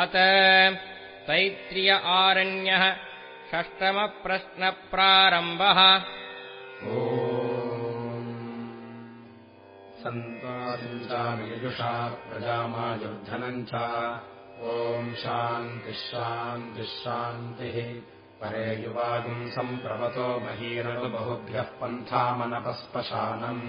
अत तैत्रिय आरण्यः षष्टमप्रश्नप्रारम्भः। सन्त्वासिञ्चायुषा प्रजामायुर्धनम् च ओम् शान्तिः परे युवागुम् सम्प्रवतो बहीरनुबहुभ्यः पन्थामनपस्पशानम्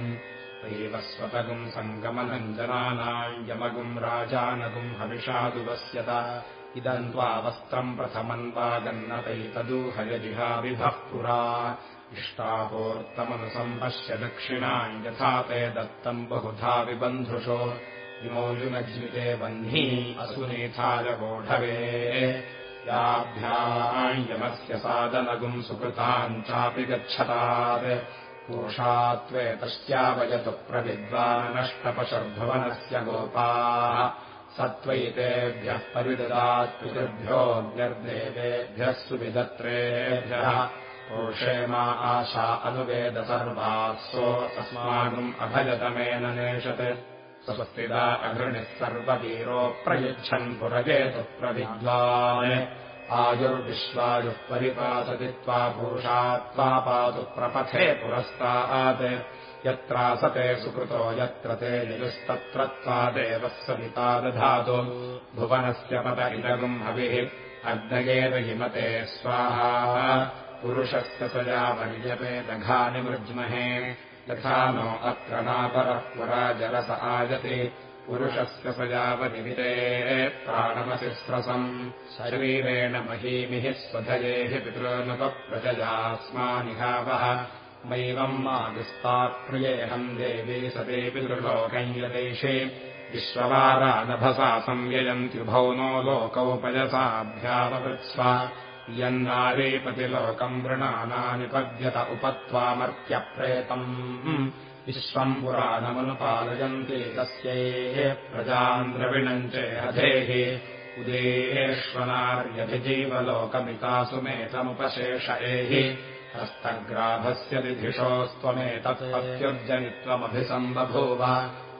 दैवस्वतगुम् सङ्गमनम् जनानाम् यमगुम् राजानगुम् हविषादुवस्यत। इदम् त्वा वस्त्रम् प्रथमम् वा गन्नतैतदूहयजिहाविभः पुरा। इष्टापोर्तमनुसम्पश्य दक्षिणाम् यथा ते दत्तम् बहुधा विबन्धुषो। विमोजुनज्मिते वह्नी असुनेथाय वोढवे याभ्यायमस्य सादनगुम् सुकृताम् चापि गच्छतात् पुरुषात्वेतस्यावयतु प्रविद्वानष्टपशुर्भुवनस्य गोपाः स त्वैतेभ्यः परिददात्पितृभ्यो व्यर्देवेभ्यः सुविदत्रेभ्यः पुरुषेमा आशा अनुवेद सर्वासो अस्माकम् अभयतमेन नेषत् स्वस्तिदा अघृणिः सर्ववीरो प्रयुच्छन् पुरजेतु प्रविद्वान् आयुर्विश्वायुः परिपासति त्वा पुरुषात्वा पातु प्रपथे पुरस्तात्। यत्रासते सुकृतो यत्र ते निजुस्तत्र त्वादेवः सविता दधातु। भुवनस्य पत इदगुम् हविः अग्नयेन हिमते स्वाहा। पुरुषस्य सजा वर्यते दघानि मृज्महे। तथा नो अत्र नापरः पुरा जलस आयति पुरुषस्य सजावनिमिते प्राणमसिस्रसम् शरीरेण महीमिः स्वधयेः पितृनुपप्रजयास्मानिहावः। मैवम् मागुस्तात्प्रियेऽहम् देवी सते पितृलोकम् यदेशे विश्ववारानभसा संययन्त्युभौ नो लोकौपयसाभ्यावकृत्स्व यन्नारीपतिलोकम् वृणानानिपद्यत उपत्वामर्त्यप्रेतम् विश्वम् पुराणमनुपालयन्ति तस्यै चेहधेः उदेष्वनार्यभिजीवलोकमितासुमेतमुपशेष एहि हस्तग्राभस्य दिधिषोऽस्त्वमेतत्पत्युर्जनित्वमभिसम्बभूव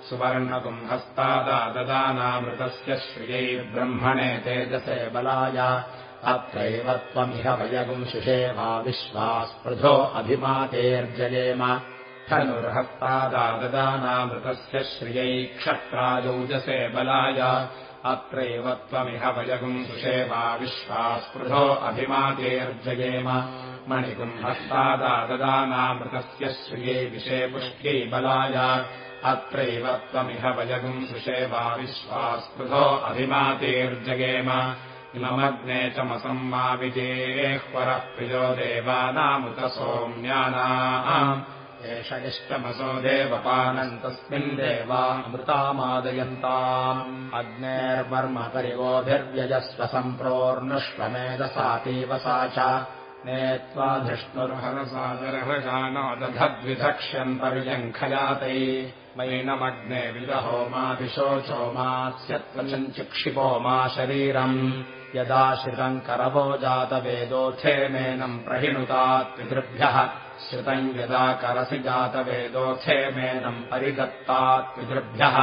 सुवर्णकुम् हस्तादाददानामृतस्य श्रियै ब्रह्मणे तेजसे बलाय अत्रैव त्वमिह वयगुम् शिषेवा विश्वास्पृधो अभिमातेर्जयेम धनुर्हस्तादाददानामृतस्य श्रियै क्षत्रायौजसे बलाय अत्रैव त्वमिह वयगुम् सुषेवा विश्वास्पृधो अभिमातेर्जयेम मणिगुम् हस्तादाददानामृतस्य श्रियै पुष्ट्यै बलाय अत्रैव त्वमिह वयगुम् सुषेवा विश्वास्पृधो अभिमातेर्जयेम चमसम्माविजेह्वरः प्रियो देवानामुत सोम्यानाम् एष इष्टमसो देवपानम् तस्मिन् देवामृतामादयन्ताम्। अग्नेर्वर्म परिवोभिर्व्यजस्व सम्प्रोर्नुष्वमेधसातीव सा च। नेत्वा धृष्णुर्हरसादरहृजानोदधद्विधक्ष्यम् पर्यङ्खयातै मैनमग्ने विदहो माभिशोचो मास्यत्वचम् चिक्षिपो मा शरीरम्। यदाश्रितम् करवो जातवेदोऽथेमेनम् प्रहिणुतात् पितृभ्यः श्रितम् यदा करसि जातवेदोऽथेमेनम् परिदत्तात् पितृभ्यः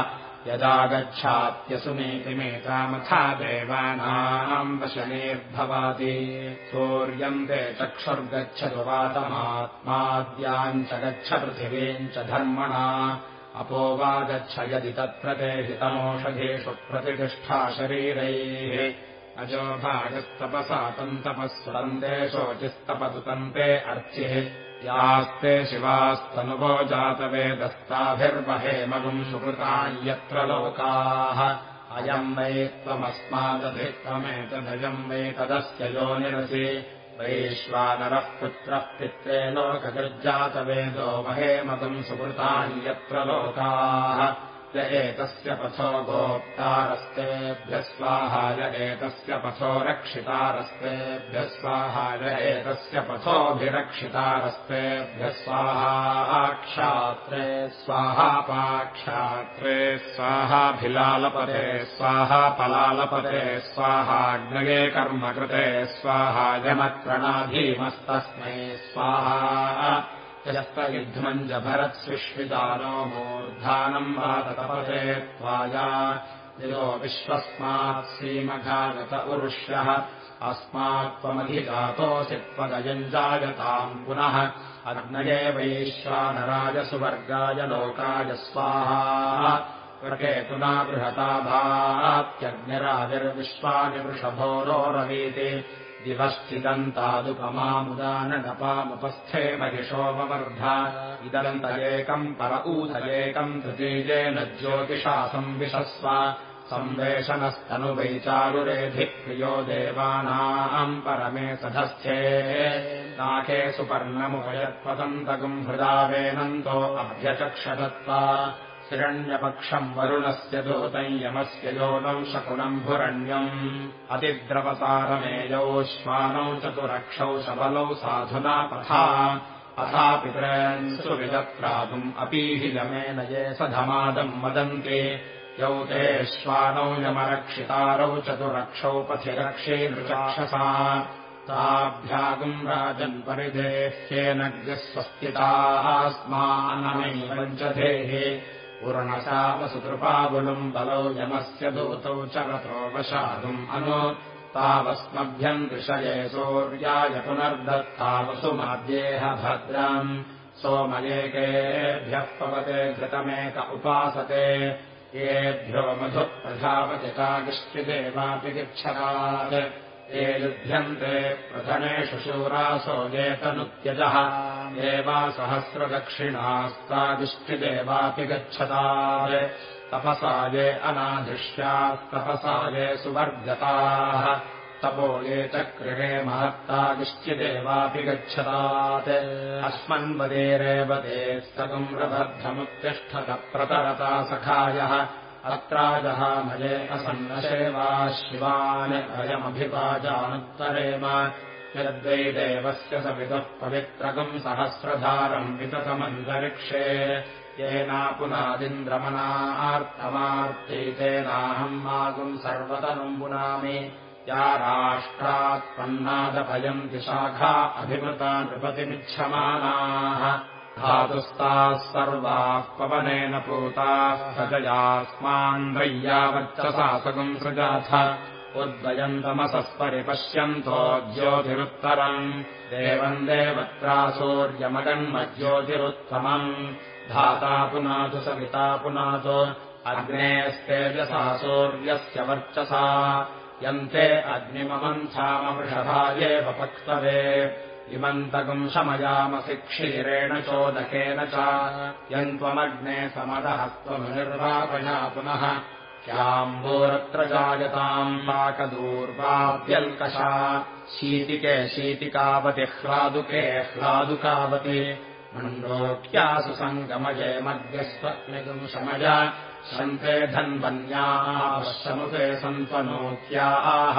यदा गच्छात्यसुनीतिमेतामथा देवानाम् वशनेर्भवाति सूर्यम् ते चक्षुर्गच्छतु वातमात्माद्याम् च गच्छ पृथिवीम् च धर्मणा। अपो वा गच्छ यदि तत्प्रते हितमोषधेषु प्रतिष्ठा शरीरैः। अजो भागस्तपसा तन्तपःस्वन्दे शोचिस्तपतु तन्ते अर्चिः यास्ते शिवास्तनुभो जातवेदस्ताभिर्वहेमगुम् सुकृताम् यत्र लोकाः। अयम् वै त्वमस्मादधित्वमेतदयम् वै तदस्य योनिरसि वैश्वानरः पुत्रः पित्रे लोकगर्जातवेदो वहेमगुम् सुकृताम् यत्र लोकाः एतस्य पथो गोप्तारस्तेभ्यः स्वाहाय एतस्य पथो रक्षितारस्तेभ्यः स्वाहाय एतस्य पथोऽभिरक्षितारस्तेभ्यः स्वाहाक्षात्रे स्वाहापाक्षात्रे स्वाहाभिलालपते स्वाहापलालपते स्वाहाग्नये कर्मकृते स्वाहायमक्रणाधीमस्तस्मै स्वाहा यस्तयुध्मम् जभरत्सुष्विदानो मूर्धानम् वाततपते त्वाया यतो विश्वस्मात् सीमघागत उरुष्यः अस्मात्त्वमधिजातोऽसि त्वदयञ्जायताम् पुनः अग्नये वैश्वानराजसुवर्गाय लोकाय स्वाहा प्रकेतुना बृहता भात्यग्निराविर्विश्वानि वृषभोरोरवीति दिवस्थिदन्तादुपमामुदानपामुपस्थे महिषोपवर्ध इदन्तयेकम् पर ऊथयेकम् तृतीयेन ज्योतिषासम् विशस्व संवेशनस्तनुवैचारुरेधिप्रियो देवानाम् परमे सधस्थे। नाके सुपर्णमुपयत्पतन्तकम् हृदावेनन्तो अभ्यचक्षदत्त्वा हिरण्यपक्षम् वरुणस्य दूतम् यमस्य योनम् शकुनम् भुरण्यम्। अतिद्रवसारमेयौ श्वानौ चतुरक्षौ शबलौ साधुना पथा। अथा पितॄन् सुविदत्रातुम् अपीहि यमेन ये सधमादम् वदन्ति। यौ ते श्वानौ यमरक्षितारौ चतुरक्षौ पथिरक्षे नृचक्षसा। ताभ्यागुम् राजन्परिदेह्येनग्स्वस्तितास्मानमैवञ्चधेः पूर्णशावसुकृपागुलम् बलौ यमस्य दूतौ चरतो वशादुम् अनु। तावस्मभ्यम् विषये सूर्याय पुनर्दत्तावसुमाद्येह भद्रम्। सोमयेकेभ्यः पवते घृतमेक उपासते। येभ्यो मधुप्रजापतिकागिष्टिदेवापि गिच्छतात् ये युध्यन्ते प्रथमेषु शूरासो येतनुत्यजः एवा सहस्रदक्षिणास्तादिष्टिदेवापि गच्छता अनाधिष्यास्तपसा ये सुवर्गताः तपो ये चक्रिणे महत्तादिश्चिदेवापि गच्छतात् अस्मन्वदेरेव ते स्तकम् प्रबद्धमुत्तिष्ठतप्रतरता सखायः अत्राजहामये असन्नसेवा शिवान् अयमभिवाजानुत्तरेम यद्वै देवस्य सविदः पवित्रकम् सहस्रधारम् विततमन्तरिक्षे। येनापुनादिन्द्रमनार्तमार्त्यैतेनाहम् मागुम् सर्वतनुम् पुनामि। या राष्ट्रात्पन्नादभयन्ति शाखा अभिमृता नृपतिमिच्छमानाः धातुस्ताः सर्वाः पवनेन पूताः सजयास्मान्द्रय्यावर्चसासगुम् सृजाथ। उद्वयन्तमसस्परिपश्यन्तो ज्योतिरुत्तरम्। देवम् देवत्रासूर्यमगन्मज्योतिरुत्तमम् धाता पुनातु सविता पुनातु। अग्नेस्तेजसा सूर्यस्य वर्चसा। यन्ते अग्निममन्थामवृषभायेव पक्तवे इमन्तकम् शमयामसि क्षीरेण चोदकेन च यन्त्वमग्ने समदहस्त्वमनिर्वापया पुनः श्याम्बोरत्र जायताम् पाकदूर्वाप्यल्कषा शीतिके शीतिकावति ह्लादुके ह्लादुकावति मण्डोक्यासु सङ्गमये मध्यस्वग्निगम् शमय सन्ते धन्वन्याः सन्त्वनोक्याः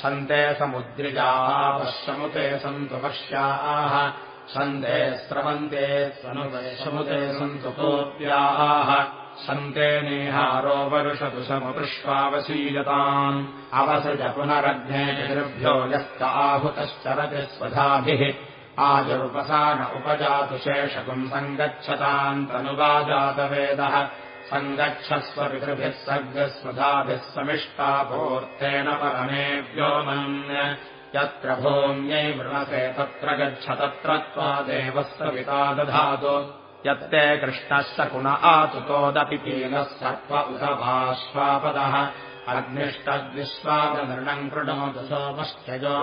सन्ते समुद्रिजाः पश्यमुते सन्तु पश्याः। सन्ते स्रवन्ते स्वनुपशमुते सन्तु कोऽप्याः सन्ते नेहारो वर्षतु समपृष्वावशीयताम् अवसृज पुनरग्नेभ्यो यस्त आहुतश्चरति स्वधाभिः। आजुरुपसान उपजातु शेषकुम् सङ्गच्छताम् तनुवाजातवेदः सङ्गच्छस्व पितृभिः सर्गस्वधाभिः समिष्टापूर्तेन परमे व्योमन् यत्र भूम्यै वृणसे तत्र गच्छ तत्र त्वादेवः सविता दधातु। यत्ते कृष्णः सकुण आतुतोदपि पीनः सर्प उत भाश्वापदः अग्निष्टद्विश्वादनृणम् कृणोतु सोमश्चयो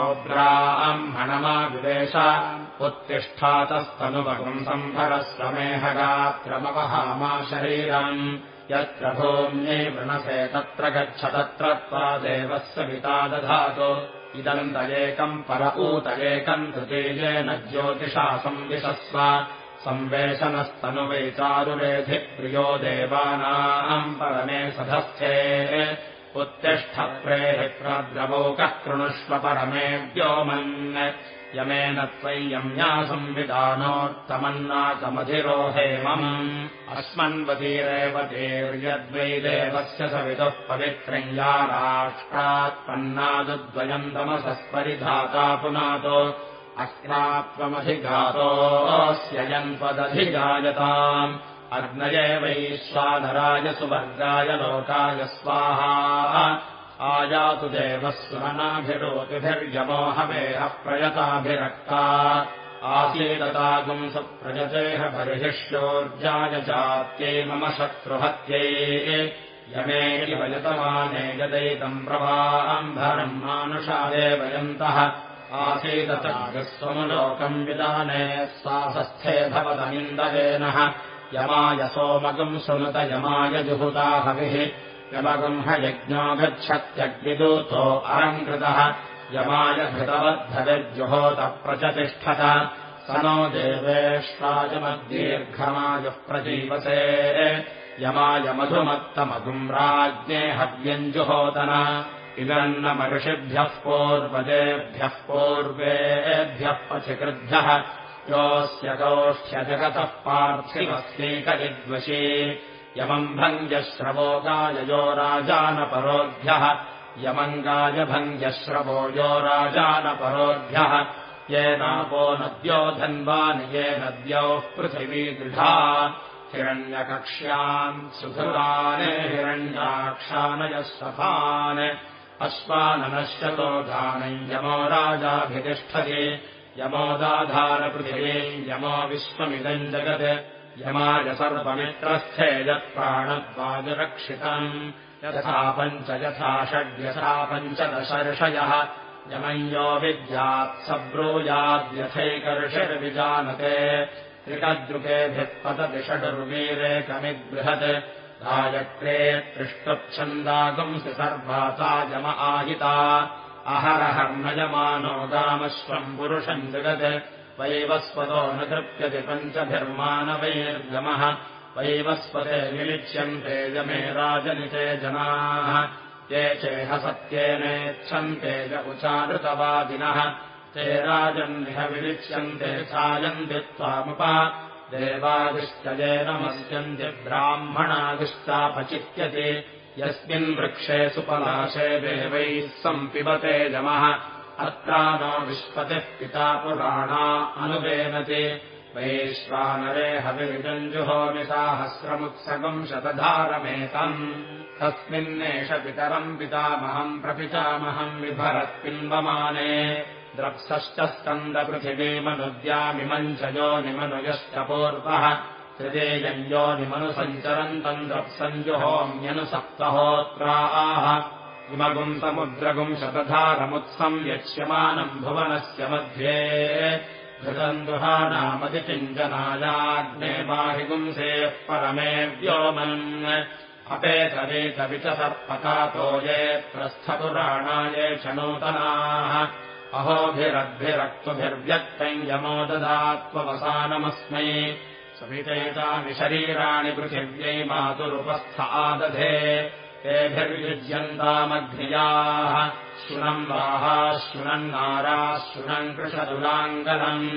ब्राह्मणमाविवेश उत्तिष्ठातस्तनुभगम् सम्भरस्वमेहगात्रमवहामा शरीरम् यत्र भूम्यै वृणसे तत्र गच्छ तत्र त्वादेवः सविता दधातु। इदन्तयेकम् पर ऊतयेकम् तृतीयेन ज्योतिषा संविशस्व। संवेशनस्तनुवैचारुरेधिप्रियो देवानाम् परमे सधस्थे। उत्तिष्ठप्रेरिप्रद्रवोकः कृणुष्व परमे व्योमन् यमेन त्वय्यम्या संविधानोत्तमन्नाकमधिरोहेमम् अस्मन्वतीरेव तेर्यद्वै देवस्य सवितुः पवित्रम् या राष्ट्रात्पन्नादुद्वयम् तमसस्परिधाता पुनातो अस्मात्त्वमधिघातोऽस्य यन्त्वदधिजायताम् अग्नये वैश्वानराय सुवर्गाय लोकाय स्वाहा आयातु देवः सुमनाभिरोतिभिर्यमोहमेह प्रयताभिरक्ता आसीदतागुम् सुप्रजतेह बर्हिष्योर्जाय जात्यै मम शत्रुहत्यै। यमे वयतमाने यदैतम् प्रवाम्भरम् मानुषादे वयन्तः आसीदतागस्वमुलोकम् विदाने स्वासस्थे भवतमिन्दवेनः। यमाय सोमगम् सुनुत यमाय जुहुताहविः यमगम् ह यज्ञो गच्छत्यग्निदूतो अलङ्कृतः। यमाय घृतवद्धविर्जुहोतप्रचतिष्ठत स नो देवेष्वायमद्दीर्घमायुः प्रजीवसे। यमाय मधुमत्तमधुम् राज्ञे हव्यञ्जुहोतन। इदन्नमऋषिभ्यः पूर्वजेभ्यः पूर्वेभ्यः पथिकृभ्यः योऽस्य गोष्ठ्यजगतः पार्थिवस्यैकविद्वशी यमम् भङ्ग्यश्रवो गाययो राजानपरोभ्यः यमङ्गायभङ्ग्यश्रवो यो राजानपरोभ्यः येनापो नद्यो धन्वानि ये नद्योः पृथिवी दृढा। हिरण्यकक्ष्यान् सुधुराने हिरण्याक्षानयः सफान् अश्वाननश्यतो धानम् यमो राजाभितिष्ठति यमोदाधारपृथिवी यमो विश्वमिदम् जगत् यमाय सर्वमित्रस्थे यत्प्राणद्वाजरक्षितम् यथा पञ्च यथा षड्यथा पञ्चदशर्षयः यमञ्यो विद्यात् सब्रूयाद्यथैकर्षिर्विजानते। त्रिकद्रुकेभिः पतति षडुर्वीरेकमिद्बृहत्। राजक्रे त्रिष्टच्छन्दागुंसि सर्वाता यम आहिता। अहरहर्नयमानो गामश्वम् पुरुषम् जगत् वैवस्वतो न कृप्यति पञ्चभिर्मानवैर्गमः वैवस्वते विलिच्यन्ते यमे राजनिते जनाः। ये चेह सत्येनेच्छन्ते च उचानृतवादिनः ते राजन्निह विलिच्यन्ते छायन्ति त्वामुप। देवादिश्च ये नमस्यन्ति ब्राह्मणादिश्चापचित्यति। यस्मिन् वृक्षे सुपलाशे देवैः सम्पिबते जमः अत्रा नो विश्वतिः पिता पुराणा अनुवेनति वैश्वानरे हविजञ्जुहोमि साहस्रमुत्सगम् शतधारमेतम्। तस्मिन्नेष पितरम् पितामहम् प्रपितामहम् बिभरत्पिम्बमाने द्रप्सश्च स्कन्दपृथिवीमनुद्यामिमम् च यो निमनुयश्च पूर्वः। त्रिदेयम् यो निमनुसञ्चरन्तम् द्रप्सञ्जुहोम्यनुसप्तहोत्रा इमगुम् समुद्रगुम् शतधारमुत्सम् यक्ष्यमानम् भुवनस्य मध्ये। घृतम् दुहानामतिचिञ्जनायाग्ने बाहिगुंसेः परमे व्योमन्। अपेतरेतवि च सर्पकातो ये प्रस्थपुराणाये च नूतनाः अहोभिरद्भिरक्तुभिर्व्यक्तम् यमो ददात्ववसानमस्मै। सविचैतानि शरीराणि पृथिव्यै मातुरुपस्थ आदधे वाहाः शुनन्नाराः शुनम् कृषदुलाङ्गलम्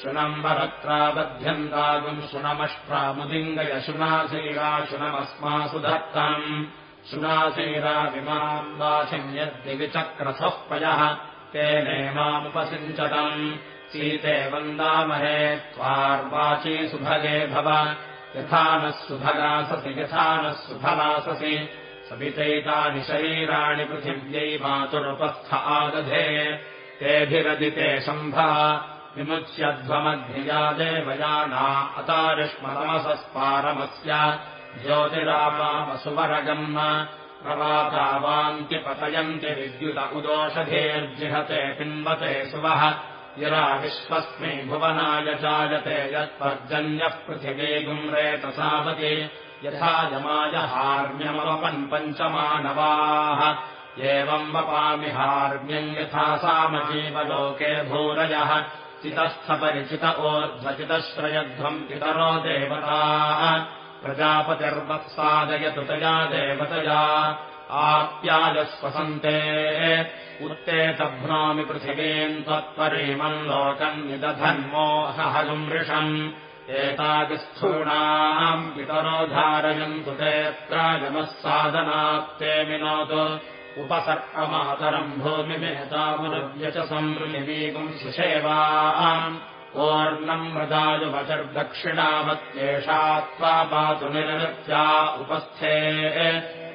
शुनम्बरत्राबध्यन्तागुम् शुनमष्ट्रामुदिङ्गयशुनाशैरा शुनमस्मासु धत्तम् शुनाशैराविमाम् वाचिम् यद्दिविचक्रथः पयः तेनेमामुपसिञ्चतम् सीते वन्दामहे त्वार्वाची सुभगे भव यथा नः सुभगाससि यथा नः सुफलाससि सवितैतानि शरीराणि पृथिव्यै मातुरुपस्थ आदधे तेभिरदिते शम्भः विमुच्यध्वमध्निया देवयाना अतारिष्मतमसस्पारमस्य ज्योतिरामामसुवरगम् प्रवातावान्त्यपतयन्ति विद्युत उदोषधेर्जिहते पिन्वते सुवः यरा विश्वस्मै भुवनाय चायते यत्पर्जन्यः पृथिवी गुम्रेतसावति यथा यमाय हार्म्यमवपन् पञ्चमानवाः एवम् वपामि हार्म्यम् यथा सामजीवलोके भूरयः। चितस्थपरिचित ओर्ध्वचितश्रयध्वम् पितरो देवताः। प्रजापतिर्वत्सादयतु तया देवतया। आप्यायस्वसन्ते उत्ते तभ्नोमि पृथिवीम् त्वत्परीमम् लोकम् निदधन्मोहहगुम् वृषम् एतादिस्थूणाम् पितरो धारयन्तु ते प्रागमः साधनात्ते विनोतु उपसर्पमातरम् भूमिमेतामुरव्यच संवृलिवीगुम् सुषेवाम् ओर्णम् मृदायुवचर्दक्षिणावत्येषा त्वा पातु निरृत्या उपस्थे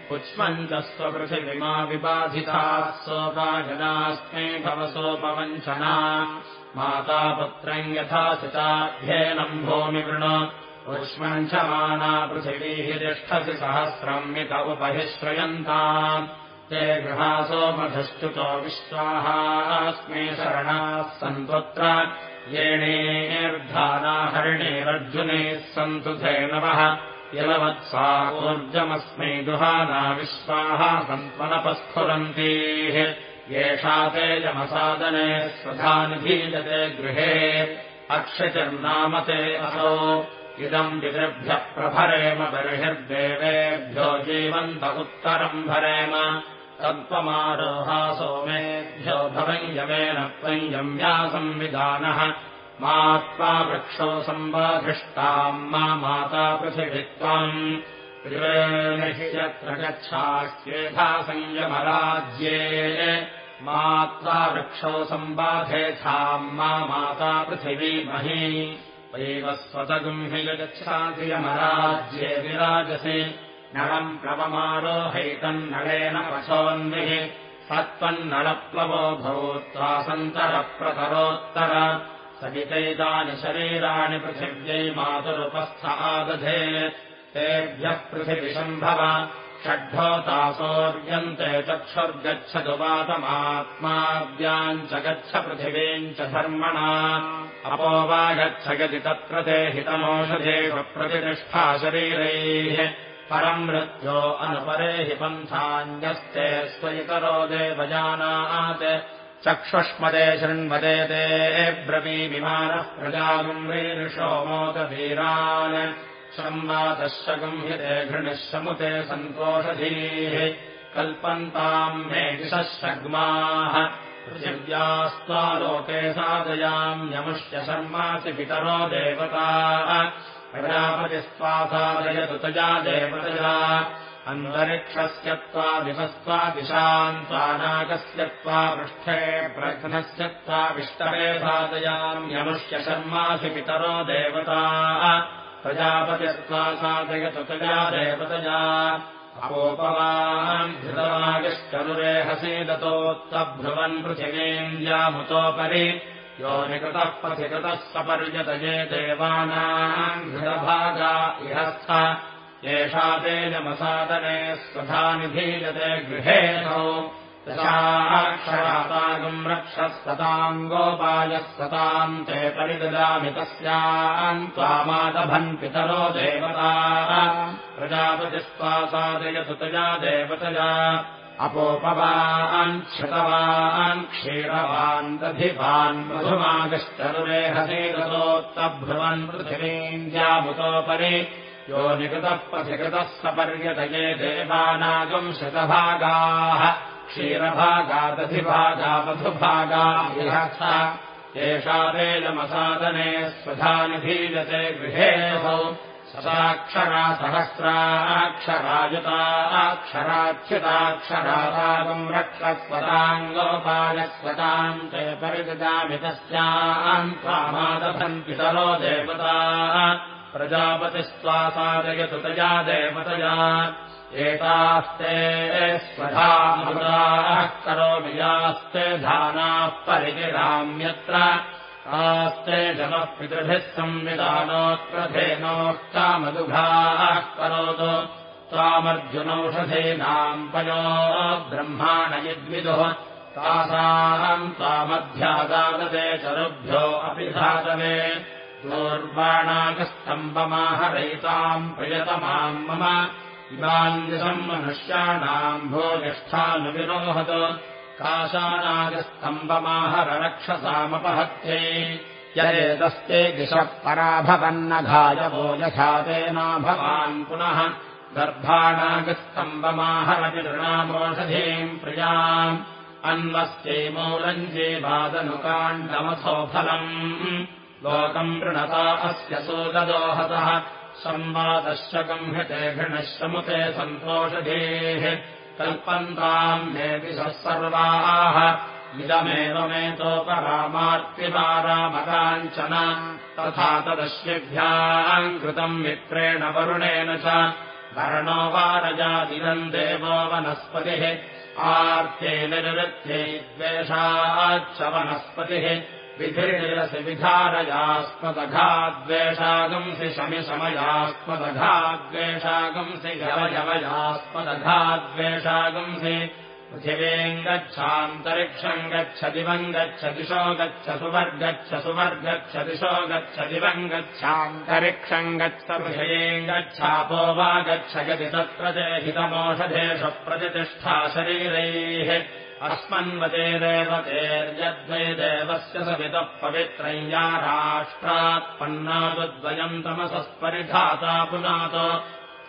पुष्पम् च स्वपृथिविमा विबाधिताः सोपाजनास्मै भवसोपवञ्चना मातापुत्रम् यथा सिताध्येनम् भूमिवृण पुष्मम् च माना पृथिवीः तिष्ठसि सहस्रम् मित उपहि श्रयन्ताम् ते गृहासोमधस्तुतो विश्वाहास्मे शरणाः सन्त्वत्र येणेर्धानाहरिणेरर्जुनेः सन्तु धेनवः। यलवत्सा ऊर्जमस्मै दुहाना विश्वाः सन्त्वनपस्फुरन्तीः येषा ते यमसादने स्वधानिधीयते गृहे अक्षतिर्नामते असौ। इदम् पितृभ्यः प्रभरेम बर्हिर्देवेभ्यो जीवन्त उत्तरम् भरेम। सोमेभ्यो भवञ्यमेन त्वञ्जम्या संविधानः। मात्वा वृक्षो सम्बाधिष्टाम् मा माता पृथिवित्वम् यत्र गच्छास्येधा संयमराज्ये मात्वा वृक्षो सम्बाधेथाम् मा माता पृथिवीमही वैवस्वतगुम्हि गच्छाधियमराज्ये विराजसि। नरम् प्लवमारोहैतन्नलेन पशोन्विः सत्त्वन्नलप्लवो भूत्वा सन्तरप्रतरोत्तर। सहितैतानि शरीराणि पृथिव्यै मातुरुपस्थ आदधे तेभ्यः पृथिविशम्भव षड्ढोतासोऽर्यन्ते चक्षुर्गच्छतु वातमात्माद्याम् च गच्छ पृथिवीम् च धर्मणा। अपो वा गच्छयति तत्र ते हितमोषधेषु प्रतिष्ठा शरीरैः। परम् मृत्यो अनुपरे हि पन्थान्यस्ते स्वयितरो देवजानात्। चक्षुष्मदे शृण्वदे ते ब्रवीविमानः प्रजागम् वीरुषो मोदवीरान् संवादश्चगम्यते घृणः समुते सन्तोषधीः कल्पन्ताम् मे दिशग्माः पृथिव्यास्त्वालोके साधयाम्यमुष्य शर्मासि पितरो देवता प्रजापतिस्त्वा साधयतु तया देवतया। अन्तरिक्षस्य त्वा दिवस्त्वा दिशाम् त्वानाकस्य त्वा पृष्ठे प्रघ्नस्य त्वा विष्टवे साधयाम्यमुष्य शर्मासि पितरो देवता प्रजापतिस्त्वा साधयतु तया देवतया अपोपवान् धृतमागिश्चरुरेहसीदतोत्तभ्रुवन् पृथिवीन्द्यामुतोपरि। यो निकृतः प्रतिकृतः सपर्यतये देवानाम् घृतभागा इहस्थ। एषा तेजमसादने स्वधानिधीयते गृहेणौ दशाक्षरातागम् रक्षः सताम् गोपायः सताम् ते परिददामि तस्याम् त्वामादभन् पितरो देवता। प्रजापतिस्त्वा साधयतु तया देवतया। अपोपवान् श्रुतवान् क्षीरवान् दधिवान् मधुमागश्चरुरेहसेदतोत्तभ्रुवन् पृथिवीम् ज्यामुतोपरि यो निकृतः प्रतिकृतः सपर्यतये देवानागम् शतभागाः क्षीरभागा दधिभागा मधुभागा विहस्थ एषा तेजमसादने स्वधानिधीयते गृहेऽसौ सदाक्षरा सहस्राक्षरायुताक्षराच्युताक्षरागम् रक्षस्वताङ्गोपायस्वताम् ते परिददामि तस्याम् पितरो देवता प्रजापतिस्त्वा साधयतु तया देवतया। एतास्ते स्वधामृताः करोमि यास्ते धानाः परिगिराम्यत्र आस्ते जनः पितृभिः संविधानोऽत्रधेनोः कामदुघाः करोतु। त्वामर्जुनौषधेनाम् पयो ब्रह्माण यद्विदुः। तासाम् त्वामध्यादादते चरुभ्यो अपि धातवे दूर्वाणाकस्तम्भमाहरयिताम् प्रियतमाम् मम इमान्यसम् मनुष्याणाम् भोगिष्ठानुविरोहत काशानागस्तम्भमाहररक्षसामपहत्यै। यदेतस्ते दिशः पराभवन्नघायवो यथा तेना भवान् पुनः गर्भाणागस्तम्भमाहरविदृणामोषधीम् प्रियाम् अन्वस्यैमौरञ्जीवादनुकाण्डमथो फलम् लोकम् वृणता अस्य सोददोहतः गम्यते घृणः समुते सन्तोषधेः। कल्पन्ताम् मे दिशः सर्वाः। इदमेवमेतोपरामार्तिमारामकाञ्चन तथा तदश्यभ्याम् कृतम् मित्रेण वरुणेन च। वर्णो वारजादिदम् देवो वनस्पतिः। आर्थे निवृत्ते द्वेषाच्च वनस्पतिः विधिर्निरसि विधारयास्मदघाद्वेषागंसि शमिशमयास्मदघाद्वेषागंसि जवयवयास्मदघाद्वेषागंसि पृथिवीम् गच्छान्तरिक्षम् गच्छ दिवम् गच्छ दिशो गच्छ सुवर्गच्छ सुवर्गच्छ दिशो गच्छ दिवम् गच्छान्तरिक्षम् गच्छ पृथिवीम् गच्छापो वा गच्छ यदि तत्र हितमोषधेषु प्रतिष्ठा शरीरैः अस्मन्वते देवतेर्यद्वै देवस्य सवितः पवित्रम् या राष्ट्रात्पन्नादुद्वयम् तमसस्परिधाता पुनात्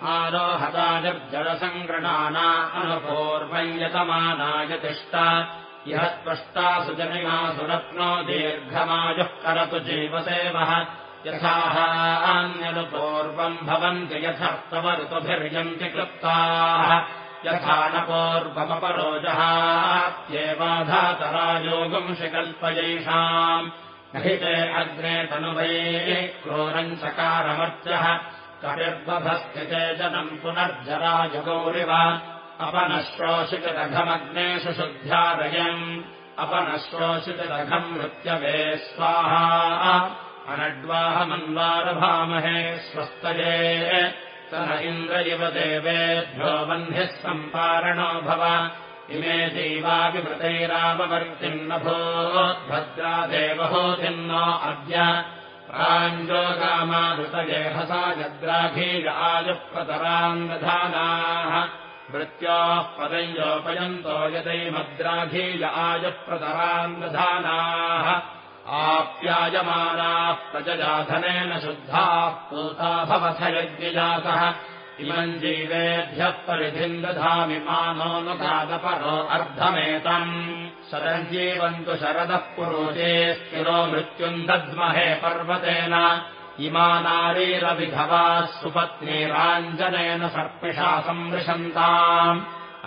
आरोहताजर्जलसङ्ग्रणाना अनुपूर्वयतमानाय तिष्ठा। यः स्पष्टा सुजनिमासु रत्नो दीर्घमायुः करतु जीवसेवः। यथाः अन्यनुपूर्वम् भवन्ति यथास्तव ऋतुभिर्यन्ति क्लृप्ताः यथा न पूर्वमपरोजहात्येवाधातरायोगम् शिकल्पयैषाम् हि ते अग्ने तनुभये क्रोरम् चकारमर्चः कविर्बभस्थिते जनम् पुनर्जराजगौरिव। अपनश्रोषितरघमग्नेषु शुद्ध्यादयम्। अपनश्रोषितरघम् नृत्यवे स्वाहा। अनड्वाहमन्वारभामहे स्वस्तये स न इन्द्र इव देवेभ्यो वह्निः सम्पारणो भव। इमे जीवाभिमृतैरामवर्तिन्नभोद्भद्रा देवहोतिन्नो अद्य। प्राञ्जोगामाधृतगेहसा यद्राघीय आयुःप्रतराम् दधानाः मृत्योः पदयोपयन्तो यदैमद्राघीय आयुःप्रतराम् दधानाः आप्यायमानाः प्रजजाधनेन शुद्धाः पूता भवथ यज्ञजातः। इमम् जीवेभ्यः परिधिम् दधामि मानोऽनुगादपरो अर्धमेतम्। शरञ्जीवन्तु शरदः पुरोचे स्थिरो मृत्युम् दद्महे पर्वतेन। इमा नारीरविधवाः सुपत्नीराञ्जनेन सर्पिषा संवृशन्ताम्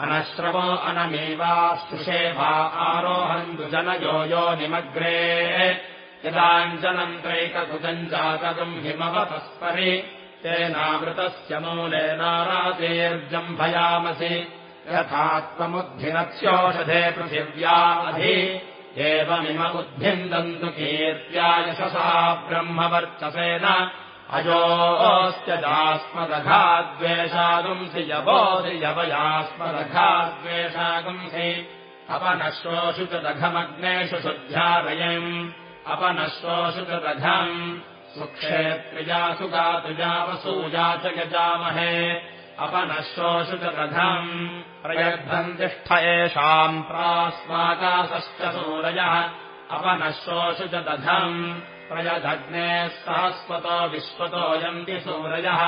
अनश्रवो अनमेवाश्रुषेवा आरोहन्तु जनयो निमग्रे। यदाञ्जनन्त्रैककृतम् जातकम् हिमवतस्परि तेनामृतस्य मूलेनारातेर्जम्भयामसि यथात्ममुद्धिनस्योषधे पृथिव्यामधि एवमिम उद्भिन्दन्तु कीर्त्या यशसा ब्रह्मवर्चसेन अजोऽस्य दास्मदघाद्वेषागुंसि यवोऽसि यवयास्मदघाद्वेषागुंसि। अपनश्रोषु च दघमग्नेषु शुद्ध्यादयम्। अपनश्रोषु च दघम्। सुक्षेत्रिजासु गातुजावसूजा च यजामहे। अपनश्रोषु च दघम्। प्रयद्धम् तिष्ठ एषाम् प्रास्माकाशश्च सूरयः। अपनश्रोषु च दधम् प्रयदग्नेः सहस्वतो विश्वतो यन्ति सूरयः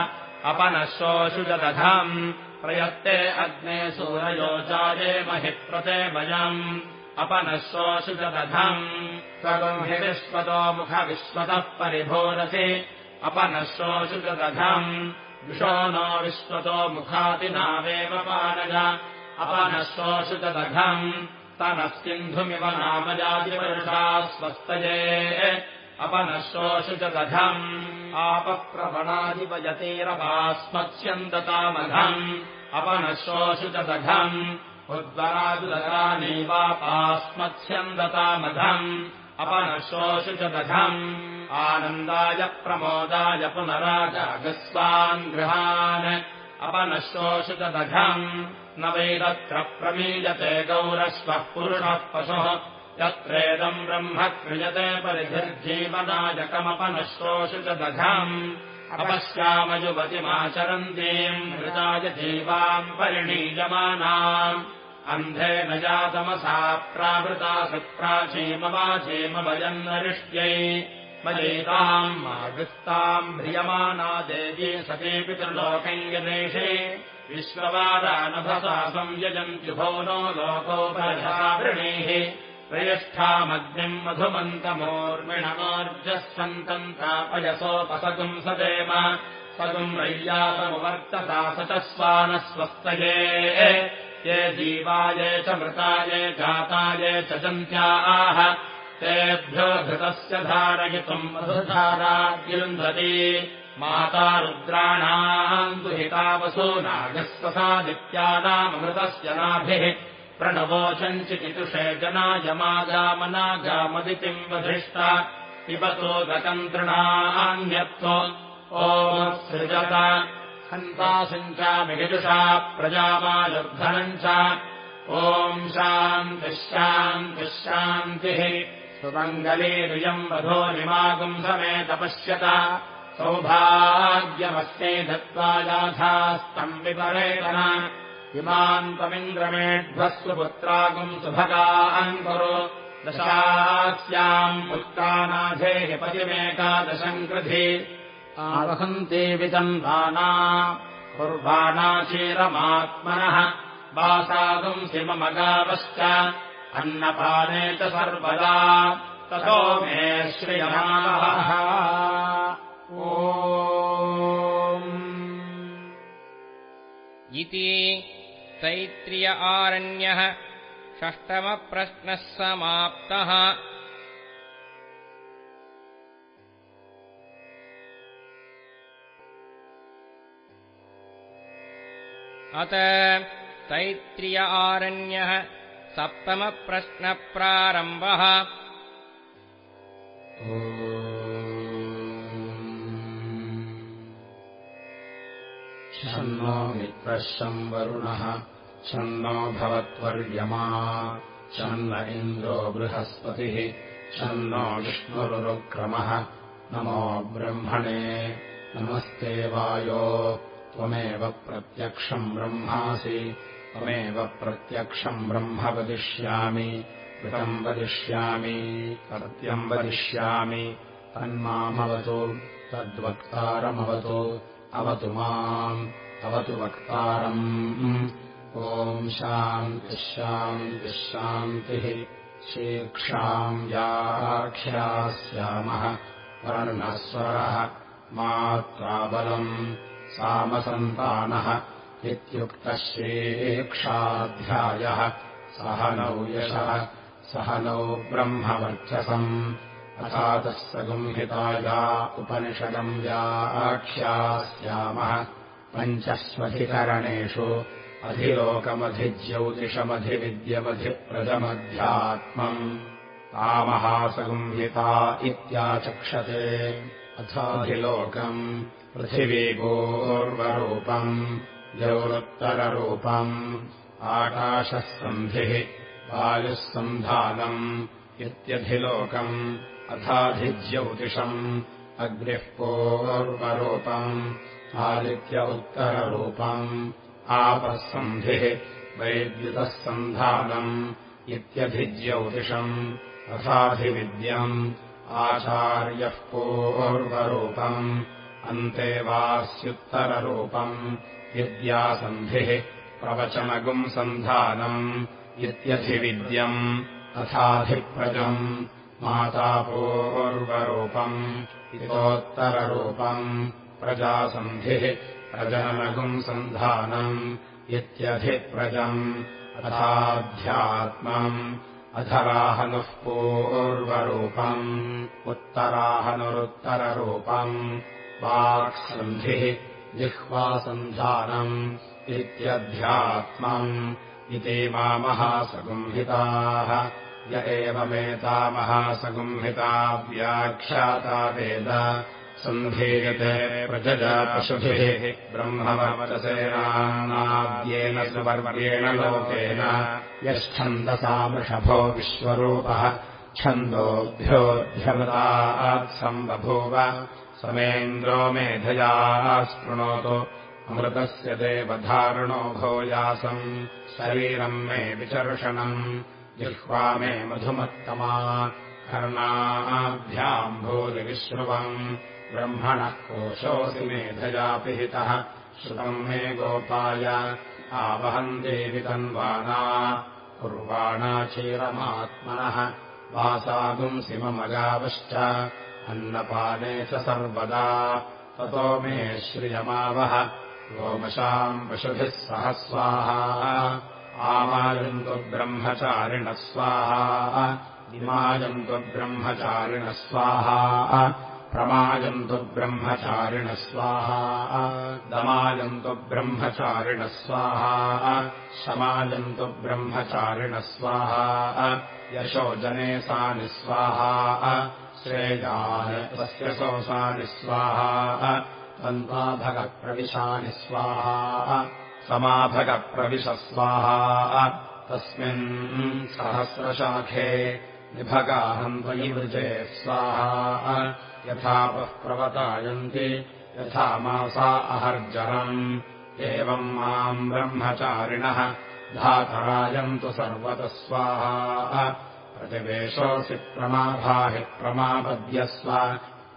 अपनश्रोषु च दधम् प्रयत्ते अग्ने सूरयो चाये महिप्रते वयम् अपनश्रोषु च दधम् त्वगम् हि विश्वतो मुखविश्वतः परिभोरसि। अपनश्रोषु च दधम् विशो नो विश्वतो मुखातिनावेव पानज। अपनश्रोषु च दधम् तनः सिन्धुमिव नामजातिवर्षा स्वस्तये अपनश्रोषु च दधम् आपप्रवणादिपयतेरपास्मत्स्यन्ततामघम् अपनश्रोषु च दघम् उद्वराजुदरानीवापास्मत्स्यन्दतामघम् अपनश्रोषु च दघम् आनन्दाय प्रमोदाय पुनराजागस्वान् गृहान्। अपनश्रोषु च दघम् न वैरत्र प्रमीयते गौरश्वः पुरुषः पशुः यत्रेदम् ब्रह्म क्रियते परिधिर्जीवनायकमपनश्रोषु च दघम् अपश्यामयुवतिमाचरन्तीम् हृदाय जीवाम् परिणीयमानाम्। अन्धेन जातमसा प्रावृता सुप्राचीमवाचीमवयन्नरिष्ट्यै मयेताम् मागस्ताम् ह्रियमाना देवी सतीपि त्रिलोकम् यदेशे विश्ववादानभसा संयजन्त्युभो नो लोकोपरशावृणीः प्रयष्ठामग्निम् मधुमन्तमोर्मिणमोर्जः सन्तन्तापयसोपसगुम् सदेम। सगुम् रय्यातमुवर्तता स च स्वानस्वस्तये ये जीवाये च मृताये जाताये च जन्त्याः तेभ्यो घृतस्य धारयितुम् मधुधाराद्युन्धति माता रुद्राणाम् दुहितावसो नागस्वसादित्यानामृतस्य नाभिः प्रणवोचञ्चितितुषे जनायमागामनागामदितिम् वधिष्ठा। पिबतो गतन्त्रिणान्यत्व ओ सृजत। हन्तासम् चामिजुषा प्रजामायुर्धनम् च। ॐ शान्तिश्शान्तिश्शान्तिः सुमङ्गलीरियम् वधोनिमागुम् समेत पश्यत सौभाग्यमस्यै धत्त्वा याथास्तम् विपरेतन इमान् त्वमिन्द्रमेध्वस्तु पुत्रागुम् सुभगाम् कुरु। दशास्याम् पुत्रानाधेहि पतिमेकादशम् कृधि। आवहन्ति विदन्वाना कुर्वाणा क्षीरमात्मनः। वासागुम् शिममगावश्च अन्नपाने च सर्वदा। ततो मे श्रियमाः ओ इति तैत्रिय आरण्यः षष्टमप्रश्नः समाप्तः। अत तैत्रिय आरण्यः सप्तमप्रश्नप्रारम्भः। छन्नो मित्रशम् वरुणः छन्नो भवत्वर्यमा। छन्न इन्द्रो बृहस्पतिः। छन्नो विष्णुरुक्रमः नमो ब्रह्मणे। नमस्ते वायो। त्वमेव प्रत्यक्षम् ब्रह्मासि। त्वमेव प्रत्यक्षम् ब्रह्म वदिष्यामि। कृतम् वदिष्यामि। सत्यम् वदिष्यामि। तन्मामवतु। तद्वक्तारमवतु। अवतु माम्। अवतु वक्तारम् ॐ शान्तिश्शान्तिश्शान्तिः शीक्षाम् याख्यास्यामः वर्णस्वरः। मात्राबलम् सामसन्तानः इत्युक्तः शीक्षाध्यायः सह नौ यशः सह नौ ब्रह्मवर्चसम्। अथातः सगुंहिताया उपनिषदम् व्याख्यास्यामः। पञ्चस्वधिकरणेषु अधिलोकमधिज्यौतिषमधिविद्यमधिप्रजमध्यात्मम् तामहासगुंहिता इत्याचक्षते। अथाधिलोकम् पृथिवीपूर्वरूपम् जौरुत्तररूपम् आकाशः सन्धिः वायुः सन्धानम् इत्यधिलोकम् अथाधिज्यौतिषम् अग्निः पूर्वरूपम् आदित्य उत्तररूपम् आपः सन्धिः वैद्युतः सन्धानम् इत्यधिज्यौतिषम् अथाधिविद्यम् आचार्यः पूर्वरूपम् अन्ते वास्युत्तररूपम् विद्यासन्धिः प्रवचनगुम् सन्धानम् इत्यधिविद्यम् अथाधिप्रजम् मातापूर्वरूपम् इतोत्तररूपम् प्रजासन्धिः प्रजननगुम् सन्धानम् इत्यधिप्रजम् अथाध्यात्मम् अधराहनुः पूर्वरूपम् उत्तराहनुरुत्तररूपम् वाक्सन्धिः जिह्वासन्धानम् इत्यध्यात्मम् इति मामहासगुंहिताः य एवमेता महासगुंहिता व्याख्याता वेद सन्धीयते प्रजजा पशुभिः ब्रह्मवरसेनाद्येन सुवर्वर्येण लोकेन यच्छन्दसा वृषभो विश्वरूपः छन्दोभ्योऽध्यमतात्सम्बभूव समेन्द्रो मेधया स्पृणोतु अमृतस्य देवधारणो भूयासम् शरीरम् मे विचर्षणम् जिह्वा मे मधुमत्तमा कर्णाभ्याम् भूरिविश्रुवम् ब्रह्मणः कोशोऽसि मेधया पिहितः श्रुतम् मे गोपाय। आवहन्ते वितन्वाना कुर्वाणा क्षीरमात्मनः। वासागुंसिममगावश्च अन्नपाने च सर्वदा। ततो मे श्रियमावह गोमशाम् पशुभिः सह स्वाहा आमायन्तु ब्रह्मचारिणः स्वाहा इमायन्तु ब्रह्मचारिणः स्वाहा प्रमायन्तु ब्रह्मचारिणः स्वाहा। दमायन्तु ब्रह्मचारिणः स्वाहा। शमायन्तु ब्रह्मचारिणः स्वाहा। यशो जने सा निःस्वाहा श्रेयाय तस्य सोऽसानि स्वाहा। तन्त्वाभगप्रविशानि स्वाहा। समाभगप्रविशस्वाहा तस्मिन् सहस्रशाखे निभगाहम् त्वयि वृजे स्वाहा यथापः प्रवतायन्ति यथा मासा अहर्जरम्। एवम् माम् ब्रह्मचारिणः धातरायन्तु सर्वतः स्वाहा। प्रतिवेशोऽसि प्रमाभाहि प्रमापद्यस्व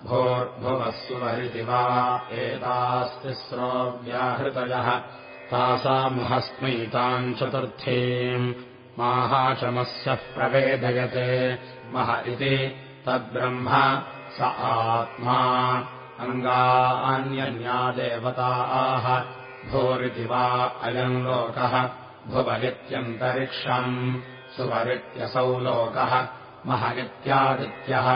भोर्भुवः सुवरिति वा एतास्तिस्रो व्याहृतयः तासामुहस्मैताम् चतुर्थीम्। माहाचमस्यः प्रवेदयते। मह इति तद्ब्रह्म स आत्मा अङ्गान्यन्या देवताः भूरिति वा अयम् लोकः भुव इत्यन्तरिक्षम् सुवरित्यसौ लोकः मह इत्यादित्यः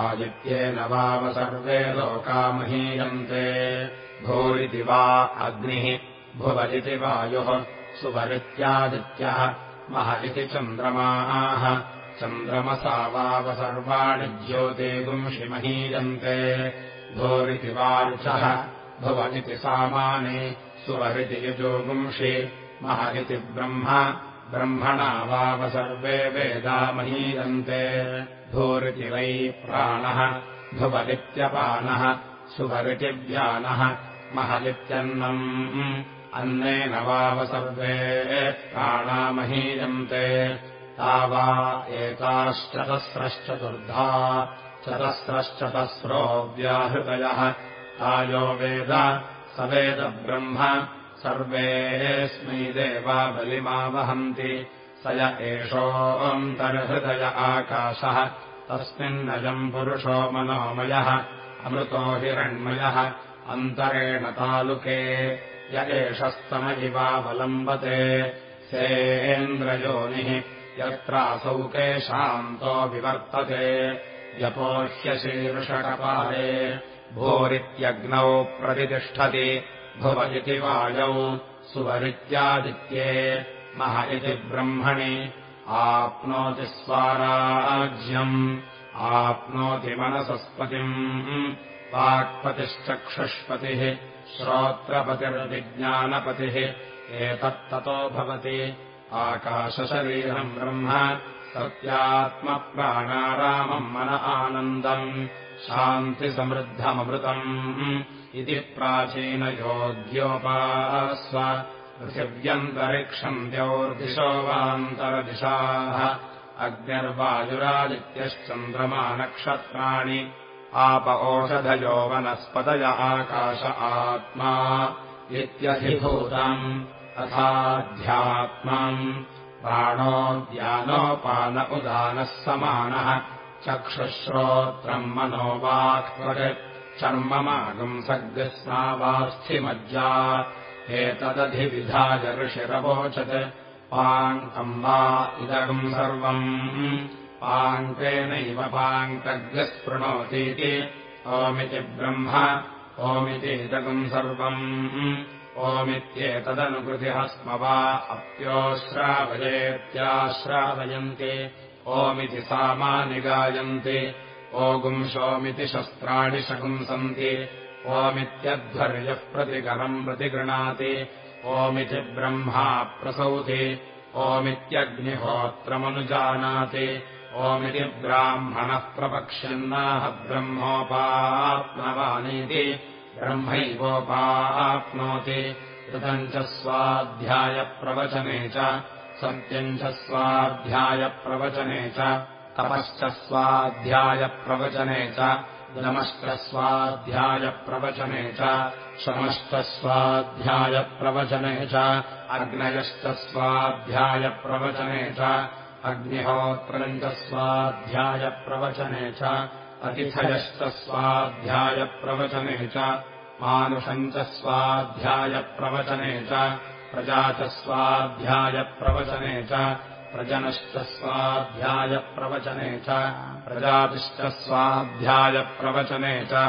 आदित्येन वाव सर्वे लोकामहीयन्ते भूरिति वा अग्निः भुव इति वायुः सुवरित्यादित्यः मह इति चन्द्रमाः चन्द्रमसा वाव सर्वाणि ज्योतिगुंषिमहीयन्ते भूरिति वारुचः भुव इति सामानि सुवरिति यजोगुंषि मह इति ब्रह्म ब्रह्मणा वाव सर्वे वेदामहीयन्ते भूरिति वै प्राणः भुवदित्यपानः सुवरितिव्यानः महदित्यन्नम्। अन्नेन वाव सर्वे प्राणामहीयन्ते तावा एताश्चतस्रश्चतुर्धा चतस्रश्चतस्रो व्याहृतयः। तायो वेद स वेदब्रह्म सर्वेऽस्मै देवा बलिमावहन्ति स य एषोऽन्तर्हृदय आकाशः तस्मिन्नयम् पुरुषो मनोमयः अमृतो हिरण्मयः अन्तरेण तालुके। य एषस्तम इवावलम्बते सेन्द्रयोनिः यत्रासौ केशान्तो विवर्तते। यपोह्यशीर्षकपाले भूरित्यग्नौ प्रतितिष्ठति भुव इति वायौ सुवरित्यादित्ये। मह इति ब्रह्मणि आप्नोति स्वाराज्यम् आप्नोति मनसस्पतिम्। वाक्पतिश्चक्षुष्पतिः श्रोत्रपतिर्विज्ञानपतिः एतत्ततो भवति आकाशशरीरम् ब्रह्म सत्यात्मप्राणारामम् मन आनन्दम् शान्तिसमृद्धममृतम् इति प्राचीनयोग्योपास्व पृथिव्यन्तरिक्षम् द्यौर्दिशो वान्तरदिशाः अग्निर्वायुरादित्यश्चन्द्रमानक्षत्राणि आप ओषधयो वनस्पतय आकाश आत्मा इत्यधिभूतम् तथाध्यात्मम् प्राणोद्यानोपान उदानः समानः चक्षुश्रोत्रम् मनोवाक्त्वक् चर्ममागम् सर्गस्नावास्थिमज्जा एतदधिविधाय ऋषिरवोचत् पाङ्कम् वा इदगम् सर्वम् पाङ्केनैव पाङ्कग्रस्पृणोतीति ओमिति ब्रह्म ओमिति इदगम् सर्वम् ओमित्येतदनुकृतिः स्म वा अप्योश्रावयेत्याश्रावयन्ति ओमिति सामानि गायन्ति ओगुंशोमिति शस्त्राणि शकुंसन्ति। ओमित्यध्वर्यः प्रतिकरम् प्रतिगृणाति। ओमिति ब्रह्मा प्रसौति। ओमित्यग्निहोत्रमनुजानाति। ओमिति ब्राह्मणः प्रपक्ष्यन्नाह ब्रह्मोपाप्नवानीति ब्रह्मैवोपाप्नोति। ऋतम् च स्वाध्यायप्रवचने च सत्यम् च स्वाध्यायप्रवचने च तपश्च स्वाध्यायप्रवचने च नमश्च स्वाध्यायप्रवचने च शमश्च स्वाध्यायप्रवचने च अग्नयश्च स्वाध्यायप्रवचने च अग्निहोत्रम् च स्वाध्यायप्रवचने च अतिथयश्च स्वाध्यायप्रवचने च मानुषम् च स्वाध्यायप्रवचने च प्रजा च स्वाध्यायप्रवचने च प्रजनश्च स्वाध्यायप्रवचने च प्रजातिश्च स्वाध्यायप्रवचने च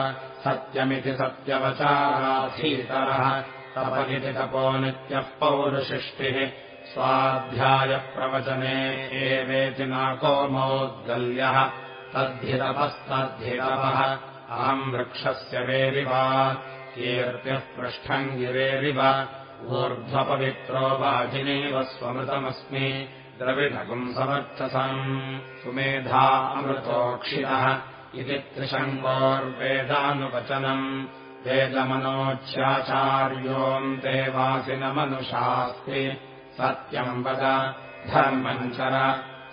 सत्यमिति सत्यवचाराधीतरः तपनिति तपो नित्यः पौरुषिष्टिः स्वाध्यायप्रवचने एवेति नाको मोद्गल्यः तद्धितपस्तद्धितपः अहम् वृक्षस्य वेरिव कीर्त्यः पृष्ठम् गिरेरिव ऊर्ध्वपवित्रो वाजिनीव स्वमृतमस्मि द्रविणकुम् समर्थसम्। सुमेधा अमृतोक्षिणः इति त्रिशङ्गोर्वेदानुवचनम्। वेदमनोच्याचार्योऽन्ते वासिनमनुषास्ति सत्यम् वद धर्मम् चर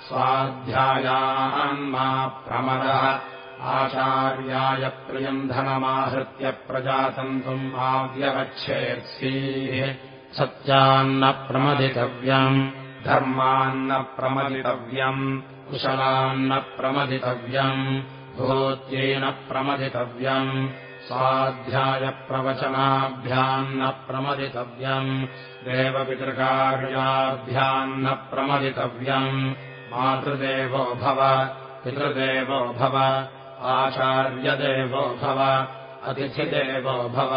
स्वाध्यायान्मा प्रमदः। आचार्याय प्रियम् धनमाहृत्य प्रजातन्तुम् आव्यवच्छेत्सीः। सत्यान्न प्रमदितव्यम्। धर्मान्न प्रमदितव्यम्। कुशलान्न प्रमदितव्यम्। भूत्येन प्रमदितव्यम्। स्वाध्यायप्रवचनाभ्यान्न प्रमदितव्यम्। देवपितृकार्याभ्यान्न प्रमदितव्यम् मातृदेवो भव पितृदेवो भव आचार्यदेवो भव अतिथिदेवो भव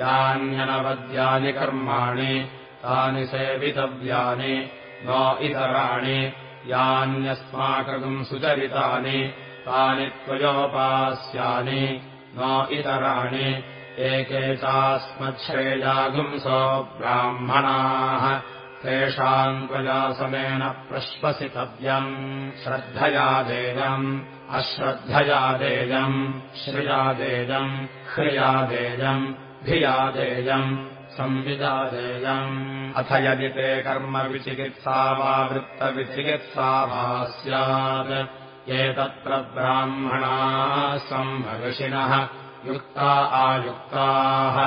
यान्यनवद्यानि कर्माणि तानि सेवितव्यानि न इतराणि यान्यस्माकम् सुचरितानि तानि त्वयोपास्यानि न इतराणि एके चास्मच्छ्रेयागुंसो ब्राह्मणाः तेषाम् त्वयासमेन प्रश्वसितव्यम्। श्रद्धयादेयम् अश्रद्धयादेयम् श्रियादेयम् ह्रियादेयम् भियादेयम् संविदादेयम् अथ यदि ते कर्मविचिकित्सा वा वृत्तविचिकित्सा वा स्यात् एतत्र ब्राह्मणाः सम्भविषिणः युक्ता आयुक्ताः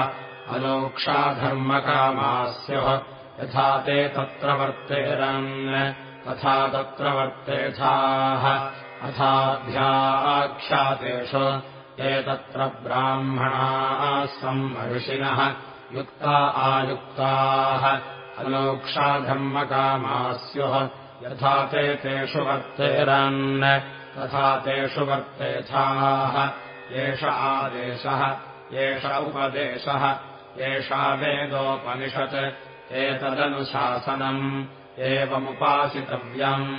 अलोक्षाधर्मकामा यथा ते तत्र वर्तेरन् तथा तत्र वर्तेथाः। अथाभ्याख्यातेषु एतत्र ब्राह्मणाः सम्मर्षिणः युक्ता आयुक्ताः। अलोक्षाधर्मकामा स्युः यथा ते तेषु वर्तेरन् तथा तेषु वर्तेथाः। एष आदेशः एष उपदेशः एषा वेदोपनिषत् एतदनुशासनम् एवमुपासितव्यम्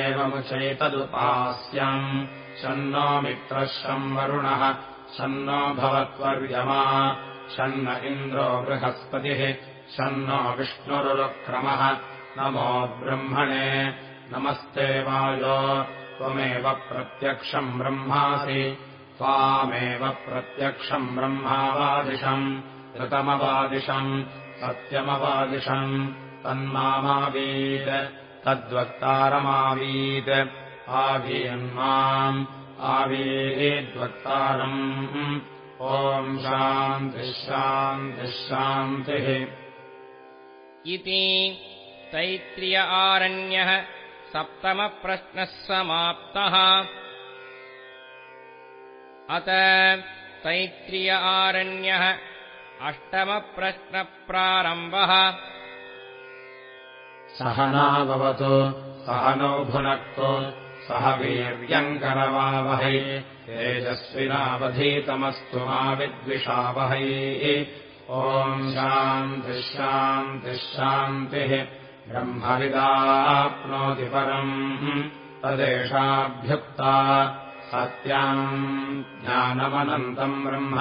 एवमुचैतदुपास्यम् शन्नो मित्रः शम् वरुणः शन्नो भवत्वर्यमा शन्न इन्द्रो बृहस्पतिः शन्नो विष्णुरुक्रमः नमो ब्रह्मणे नमस्ते वायो त्वमेव प्रत्यक्षम् ब्रह्मासि त्वामेव प्रत्यक्षम् ब्रह्मावादिशम् ऋतमवादिशम् सत्यमवादिशम् तन्मामावीत्। तद्वक्तारमावीत्। आवीयन्माम् आवीद्वक्तारम् ॐ शान्तिः। इति तैत्रिय आरण्यः सप्तमप्रश्नः समाप्तः। अत तैत्रिय आरण्यः अष्टमप्रश्नप्रारम्भः। सह नाभवतु सह नो भुनक्तु सह वीर्यङ्करवावहै तेजस्विनावधीतमस्तु मा विद्विषावहै। ॐ शान्तिः ब्रह्मविदाप्नोति परम्। तदेषाभ्युक्ता सत्याम् ज्ञानमनन्तम् ब्रह्म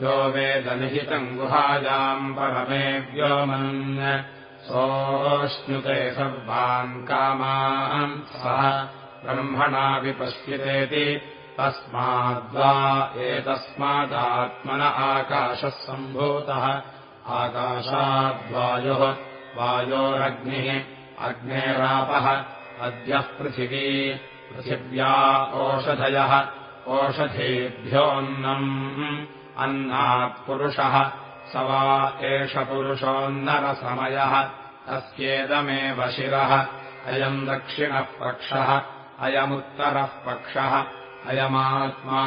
यो वेदनिहितम् गुहायाम् परमे व्योमन् सोऽश्नुते सर्वान् कामान्। सः ब्रह्मणा विपश्यतेति। तस्माद्वा एतस्मादात्मन आकाशः सम्भूतः। आकाशाद्वायुः वायोरग्निः अग्नेरापः अद्यः पृथिवी। पृथिव्या ओषधयः ओषधीभ्योऽन्नम् अन्नात्पुरुषः स वा एष पुरुषोन्नरसमयः तस्येदमेव शिरः। अयम् दक्षिणः पक्षः अयमुत्तरः पक्षः अयमात्मा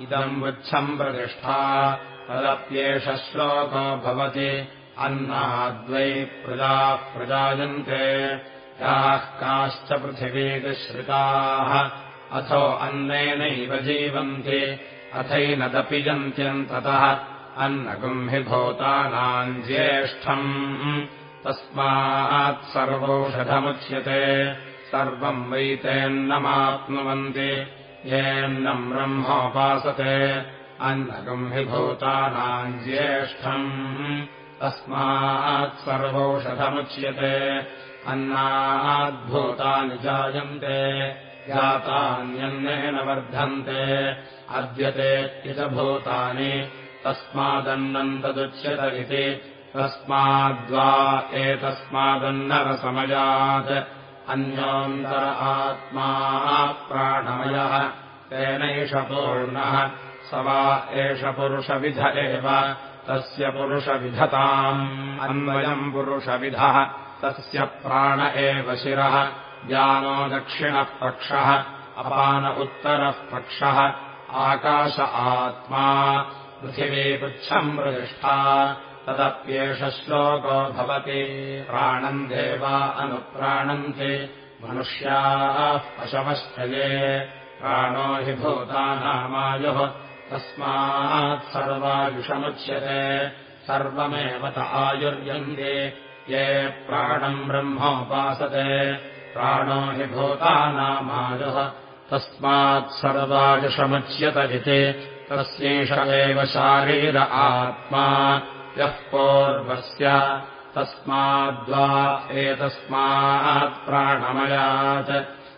इदम् वृच्छम् प्रतिष्ठा। तदप्येष श्लोको भवति अन्नाद्वै प्रजाः प्रजायन्ते। याः काश्च पृथिवीतिश्रिताः अथो अन्नेनैव जीवन्ति अथैनदपि जन्त्यन्ततः अन्नगुम् हि भूतानाम् ज्येष्ठम्। तस्मात् सर्वौषधमुच्यते। सर्वम् वैतेन्नमाप्नुवन्ति येन्नम् ब्रह्मोपासते। अन्नगुम् हि भूतानाम् ज्येष्ठम्। तस्मात् सर्वौषधमुच्यते। अन्नाद्भूतानि जायन्ते जातान्यन्नेन वर्धन्ते। अद्यते भूतानि तस्मादन्नम् तदुच्यत इति। तस्माद्वा एतस्मादन्नरसमयात्। अन्योन्तर आत्मा प्राणमयः। तेनैष पूर्णः। स वा एष पुरुषविध एव। तस्य पुरुषविधताम्। अन्वयम् पुरुषविधः। तस्य प्राण एव शिरः ज्ञानो दक्षिणः पक्षः अपान उत्तरः पक्षः आकाश आत्मा पृथिवीपुच्छम् प्रतिष्ठा तदप्येष श्लोको भवति प्राणम् देवा अनुप्राणन्ति मनुष्याः पशवश्चये प्राणो हि भूतानामायुः तस्मात् सर्वायुषमुच्यते सर्वमेव त आयुर्यन्ते ये प्राणम् ब्रह्मोपासते प्राणो हि भूतानामायुः। तस्मात् सर्वायुषमुच्यत इति। तस्यैष एव शारीर आत्मा। यः पूर्वस्य। तस्माद्वा एतस्मात् प्राणमयात्।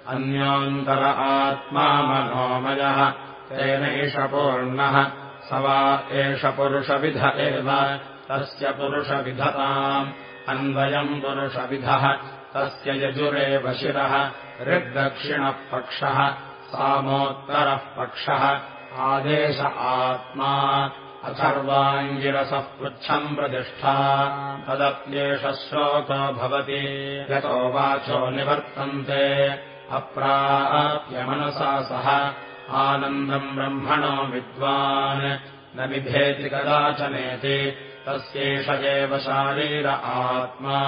अन्योन्तर आत्मा मनोमयः। तेनैष पूर्णः। स वा एष पुरुषविध एव। तस्य पुरुषविधताम्। अन्वयम् पुरुषविधः तस्य यजुरेव शिरः ऋग्दक्षिणः पक्षः सामोत्तरः पक्षः आदेश आत्मा अथर्वाङ्गिरसः पृच्छम् प्रतिष्ठा तदप्येष श्लोको भवति। यतो वाचो निवर्तन्ते अप्राप्यमनसा सह आनन्दम् ब्रह्मणो विद्वान्। न बिभेति कदाचनेति तस्यैष एव शारीर आत्मा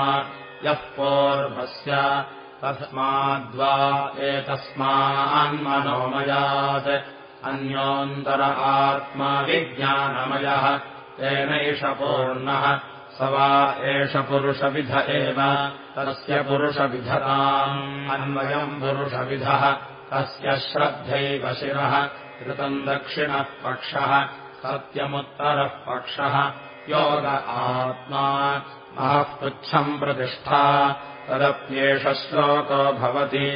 यः पूर्वस्य तस्माद्वा एतस्मान्मनोमयात्। अन्योन्तर आत्मा विज्ञानमयः तेनैष पूर्णः। स वा एष पुरुषविध एव तस्य पुरुषविधताम्। अन्वयम् पुरुषविधः तस्य श्रद्धैव शिरः। ऋतम् दक्षिणः पक्षः सत्यमुत्तरः पक्षः। योग आत्मा महः पृच्छम् प्रतिष्ठा तदप्येष श्लोको भवति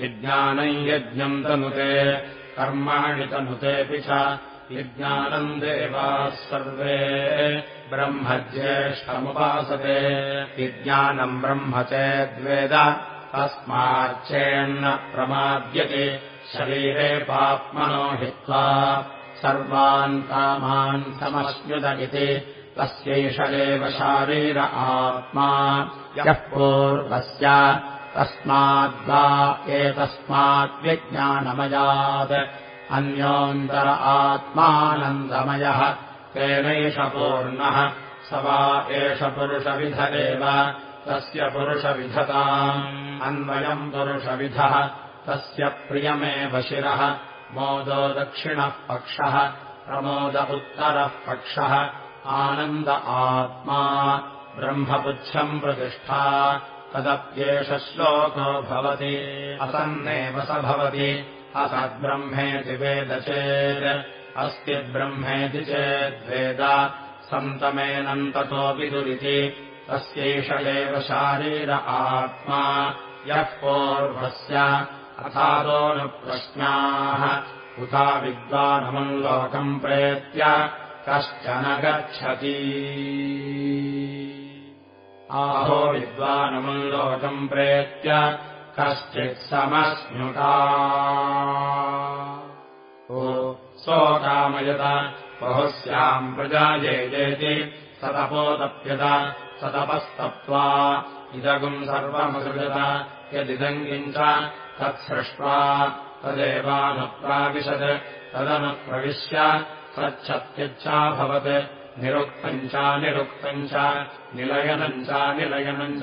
विज्ञानम् यज्ञम् तनुते कर्माणि तनुतेऽपि च विज्ञानम् देवाः सर्वे। ब्रह्मज्येष्ठमुपासते विज्ञानम् ब्रह्म चेद्वेद तस्माच्चेन्न प्रमाद्यते शरीरे पाप्मनो हित्वा सर्वान् कामान् समश्नुत इति तस्यैष एव शारीर आत्मा यः पूर्वस्य तस्माद्वा एतस्माद्विज्ञानमयात् अन्योन्तर आत्मानन्दमयः तेनैष पूर्णः स वा एष पुरुषविध एव तस्य पुरुषविधताम्। अन्वयम् पुरुषविधः तस्य प्रियमेव शिरः मोदो दक्षिणः पक्षः प्रमोद उत्तरः पक्षः आनन्द आत्मा ब्रह्मपुच्छम् प्रतिष्ठा तदप्येष श्लोको भवति। असन्नेव स भवति। असद्ब्रह्मेति वेद चेत् अस्ति ब्रह्मेति चेद्वेद सन्तमेनन्ततो विदुरिति। तस्यैष एव शारीर आत्मा। यः पूर्वस्य अथादोऽनुप्रश्नाः। उथा विद्वानमम् प्रेत्य कश्चन गच्छति आहो विद्वानमम् लोकम् प्रेत्य कश्चित् समस्नुता। ओ सोकामयत बहुस्याम् प्रजायेजेति सतपोतप्यत सतपस्तप्त्वा इदगुम् सर्वमसृजत यदिदम् किञ्च तत्सृष्ट्वा तदेवानुप्राविशत् तदनुप्रविश्य सच्छत्यच्चाभवत् निरुक्तम् चानिरुक्तम् च निलयनम् चानिलयनम् च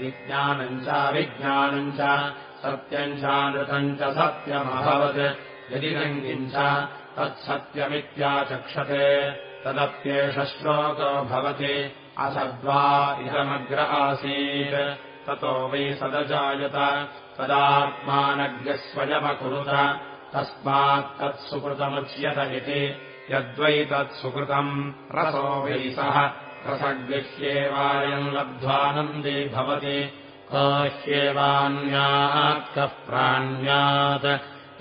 विज्ञानम् चाविज्ञानम् च सत्यम् चानृतम् च सत्यमभवत्। यदि च तत्सत्यमित्याचक्षते तदप्येष श्लोको भवति। असद्वा इदमग्र आसीत्। ततो वै सदजायत। तदात्मानग्रस्वयमकुरुत तस्मात्तत्सुकृतमुच्यत इति यद्वै तत्सुकृतम् रसो वै सः रसगृह्येवायम् लब्ध्वानन्दी भवति। काह्येवान्यात् कः प्राण्यात्।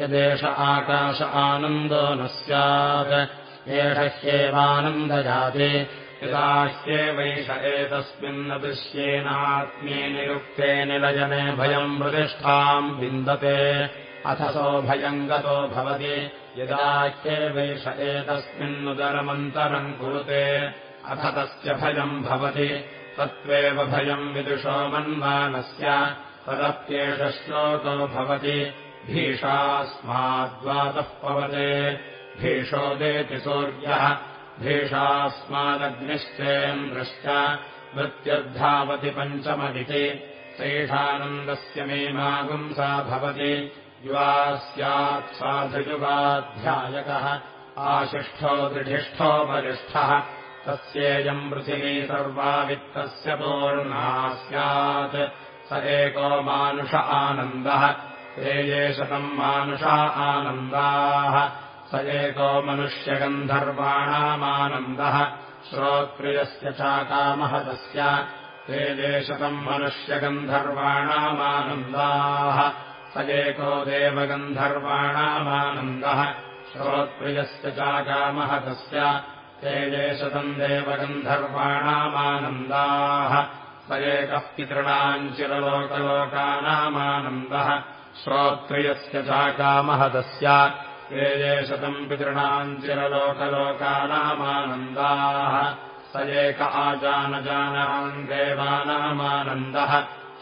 यदेष आकाश आनन्दो न स्यात्। एष ह्येवानन्दजाते यदा ह्येवैष एतस्मिन्न दृश्येनात्म्ये निरुक्ते निलयने भयम् प्रतिष्ठाम् विन्दते अथ सो भयम् गतो भवति। यदा ह्येवैष एतस्मिन्नुदरमन्तरम् कुरुते अथ तस्य भयम् भवति। तत्त्वेव भयम् विदुषो मन्मानस्य तदप्येष श्लोको भवति। भीषास्माद्वातः पवते। भीषोदेति सूर्यः भीषास्मादग्निश्चेन्द्रश्च मृत्यर्धावति पञ्चमदिति। सैषानन्दस्य मे मागुंसा भवति युवा स्यात् साधुयुगाध्यायकः आशिष्ठो दृढिष्ठो बलिष्ठः तस्येयम् पृथिवी सर्वा वित्तस्य पूर्णा स्यात्। स एको मानुष आनन्दः ये शतम् मानुषा आनन्दाः। स एको मनुष्यगन्धर्वाणामानन्दः श्रोत्प्रियस्य चाकामहतस्य ये शतम् मनुष्यगन्धर्वाणामानन्दाः स एको देवगन्धर्वाणामानन्दः श्रोत्प्रियस्य चाकामहतस्य ते शतम् देवगन्धर्वाणामानन्दाः स एकः पितॄणाम् चिरलोकलोकानामानन्दः श्रोत्रियस्य चाकामहतस्य ये शतम् पितॄणाम् चिरलोकलोकानामानन्दाः स एक आजानजानाम् देवानामानन्दः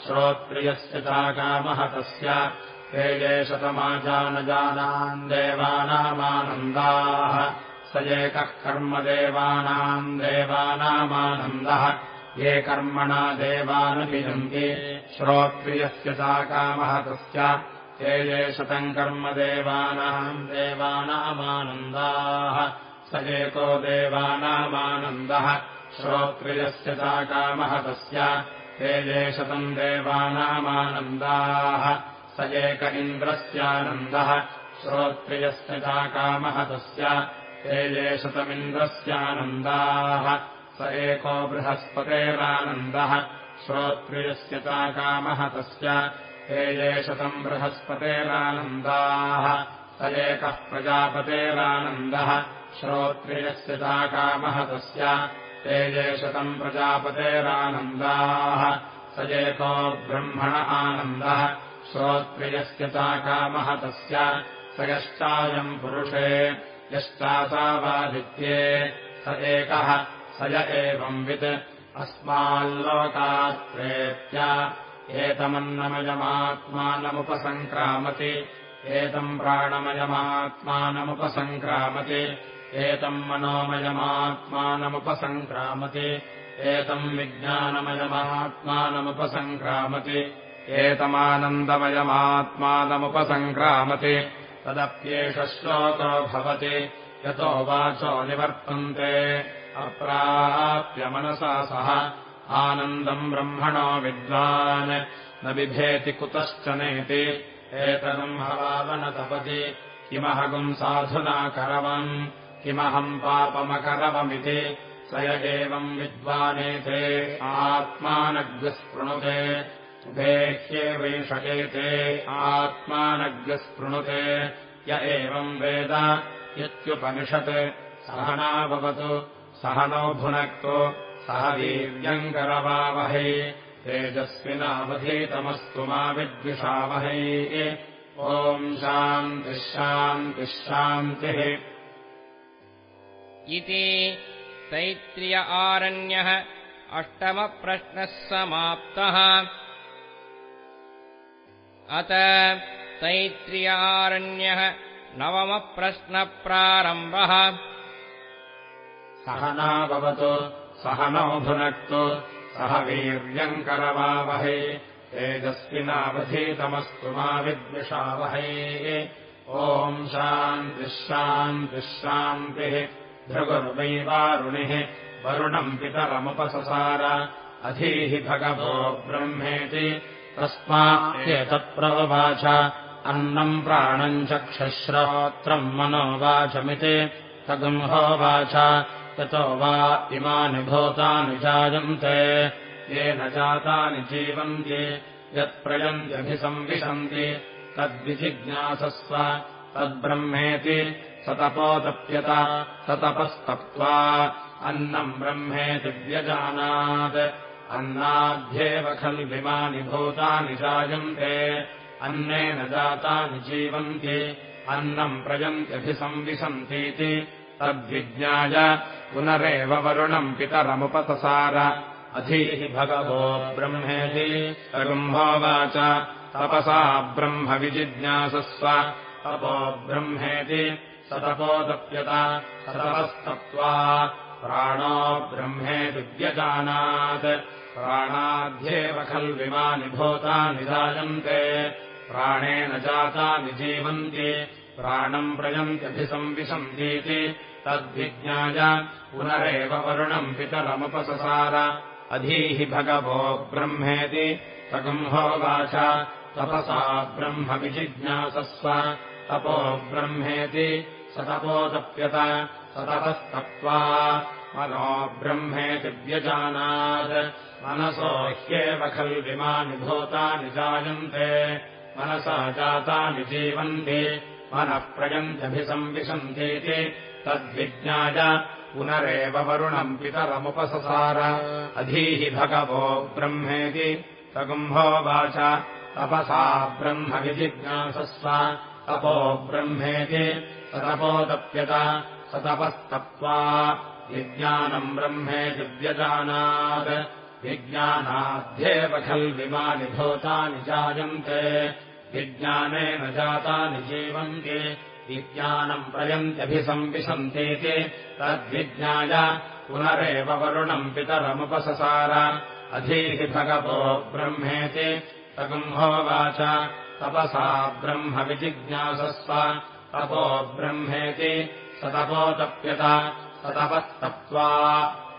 श्रोत्रियस्य चाकामहतस्य ते ये शतमाजानजानाम् देवानामानन्दाः। स एकः कर्मदेवानाम् देवानामानन्दः ये कर्मणा देवानभिजन्ति। श्रोत्रियस्य चाकामहतस्य ते ये शतम् कर्मदेवानाम् देवानामानन्दाः। स एको देवानामानन्दः श्रोत्रियस्य चाकामहतस्य ते ये शतम् देवानामानन्दाः। स एक इन्द्रस्यानन्दः। श्रोत्रियस्य चाकामहतस्य। ते ये शतमिन्द्रस्यानन्दाः स एको बृहस्पतेरानन्दः। श्रोत्रियस्य चाकामहतस्य। ते ये शतम् बृहस्पतेरानन्दाः। स एकः प्रजापतेरानन्दः। श्रोत्रियस्य चाकामहतस्य ते ये शतम् प्रजापतेरानन्दाः। स एको ब्रह्मण आनन्दः। श्रोत्रियस्य चाकामहतस्य स यश्चायम् पुरुषे। यश्चासावादित्ये स एकः। स य एवंवित् अस्माल्लोकात् प्रेत्य। एतमन्नमयमात्मानमुपसङ्क्रामति। एतम् प्राणमयमात्मानमुपसङ्क्रामति एतम् मनोमयमात्मानमुपसङ्क्रामति एतम् विज्ञानमयमात्मानमुपसङ्क्रामति एतमानन्दमयमात्मानमुपसङ्क्रामति तदप्येष श्लोको भवति। यतो वाचो निवर्तन्ते। अप्राप्य मनसा सह। आनन्दम् ब्रह्मणो विद्वान्। न बिभेति कुतश्च नेति। एतदम् हवावनतपति किमहगुम् साधुना करवम् किमहम् पापमकरवमिति स य एवम् विद्वानेते आत्मानग्स्पृणुते देह्येवैषयेते आत्मानग्स्पृणुते य एवम् वेद इत्युपनिषत् सहना भवतु सहनो भुनक्तु सह वीर्यम् करवावहै तेजस्विनावधीतमस्तु मा विद्विषावहै ओम् शान्तिश्शान्तिश्शान्तिः इति तैत्रिय आरण्यः अष्टमप्रश्नः समाप्तः। अत तैत्रिय आरण्यः नवमप्रश्नप्रारम्भः। भवतु सह नो भुनक्तु सह वीर्यम् करवावहै। तेजस्विनावधीतमस्तु मा विद्विषावहै। ॐ शान्तिः भृगुर्वैवारुणिः वरुणम् पितरमुपससार। अधीः भगवो ब्रह्मेति। तस्मादेतत्प्रववाच अन्नम् प्राणम् चक्षश्रोत्रम् मनोवाचमिति। तगुम्होवाच ततो वा इमानि भूतानि जायन्ते। येन जातानि जीवन्ति। यत्प्रयन्त्यभिसंविशन्ति। तद्विजिज्ञासस्व। तद्ब्रह्मेति सतपोतप्यत सतपस्तप्त्वा अन्नम् ब्रह्मेति व्यजानात् अन्नाध्येव खल्विमानि भूतानि जायन्ते अन्नेन जातानि जीवन्ति अन्नम् प्रयन्त्यभिसंविशन्तीति। तद्विज्ञाय पुनरेव वरुणम् पितरमुपससार। अधीः भगवो ब्रह्मेति अगुम्भोवाच तपसा ब्रह्मविजिज्ञासस्व तपो ब्रह्मेति सतपोदप्यत सतपस्तप्त्वा प्राणो ब्रह्मेति व्यजानात् प्राणाध्येव खल्विमानि भूतानि जायन्ते प्राणेन जातानि जीवन्ति प्राणम् प्रयन्त्यभिसंविशन्तीति तद्विज्ञाय पुनरेव वरुणम् पितरमुपससार अधीः भगवो ब्रह्मेति सगुम्होवाच तपसा ब्रह्मविजिज्ञासस्व तपो ब्रह्मेति सतपोदप्यत सतपस्तप्त्वा मनो ब्रह्मेति व्यजानात्। मनसो ह्येव खल्विमानि भूतानि जायन्ते मनसा जातानि जीवन्ति मनः प्रयन्त्यभिसंविशन्तीति तद्विज्ञाय पुनरेव वरुणम् पितरमुपससार। अधीः भगवो ब्रह्मेति सगुम्भोवाच तपसा ब्रह्मविजिज्ञासस्व तपो ब्रह्मेति सतपोदप्यत सतपस्तप्त्वा विज्ञानम् ब्रह्मेति व्यजानात् विज्ञानाध्येव खल्विमानि भूतानि जायन्ते विज्ञानेन जातानि जीवन्ति विज्ञानम् प्रयन्त्यभिसंविशन्तीति तद्विज्ञाय पुनरेव वरुणम् पितरमुपससार अधीः भगवो ब्रह्मेति तगुम्होवाच तपसा ब्रह्मविजिज्ञासस्व। तपो ब्रह्मेति सतपोतप्यत सतपस्तप्त्वा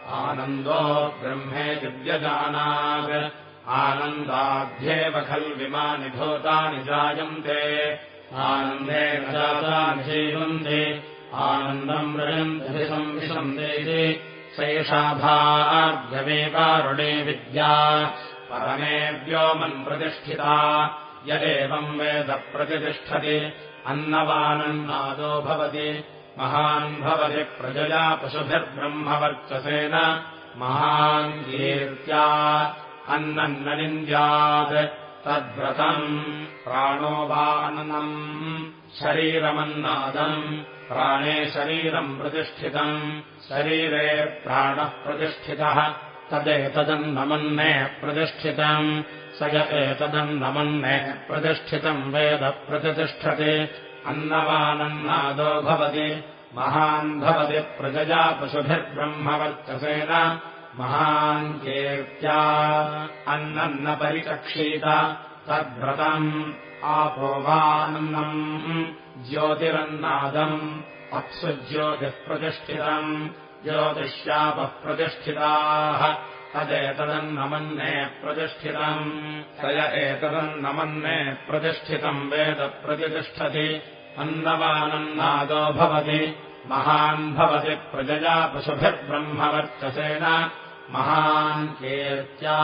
आनन्दो ब्रह्मेति व्यजानात् आनन्दाध्येव खल्विमानि भूतानि जायन्ते। आनन्देन जातानि जीवन्ति। आनन्दम् रजन्त्यभिसंविशन्ते सैषाभार्गमेवारुणे विद्या। परमे व्योमन् प्रतिष्ठिता यदेवम् वेद प्रतिष्ठति। अन्नवानन्नादो भवति। महान् भवति प्रजया पशुभिर्ब्रह्मवर्चसेन। महान् कीर्त्या अन्नन्ननिन्द्यात् तद्व्रतम् प्राणो वाननम्। शरीरमन्नादम्। प्राणे शरीरम् प्रतिष्ठितम्। शरीरे प्राणः प्रतिष्ठितः। तदेतदन्नमन्ने प्रतिष्ठितम् स य एतदन्नमन्ने प्रतिष्ठितम् वेद प्रतिष्ठते। अन्नवानन्नादो भवति महान् भवति प्रजया पशुभिर्ब्रह्मवर्चसेन। महान् कीर्त्या अन्नन्न परिचक्षीत तद्व्रतम् आपोवानम् ज्योतिरन्नादम् अप्सु ज्योतिः प्रतिष्ठितम्। ज्योतिष्यापः प्रतिष्ठिताः तदेतदन्नमन्ने प्रतिष्ठितम्। य एतदन्नमन्ने प्रतिष्ठितम् वेद प्रतिष्ठति अन्नवानन्नादो भवति। महान् भवति प्रजया पशुभिर्ब्रह्मवर्चसेन महान् कीर्त्या।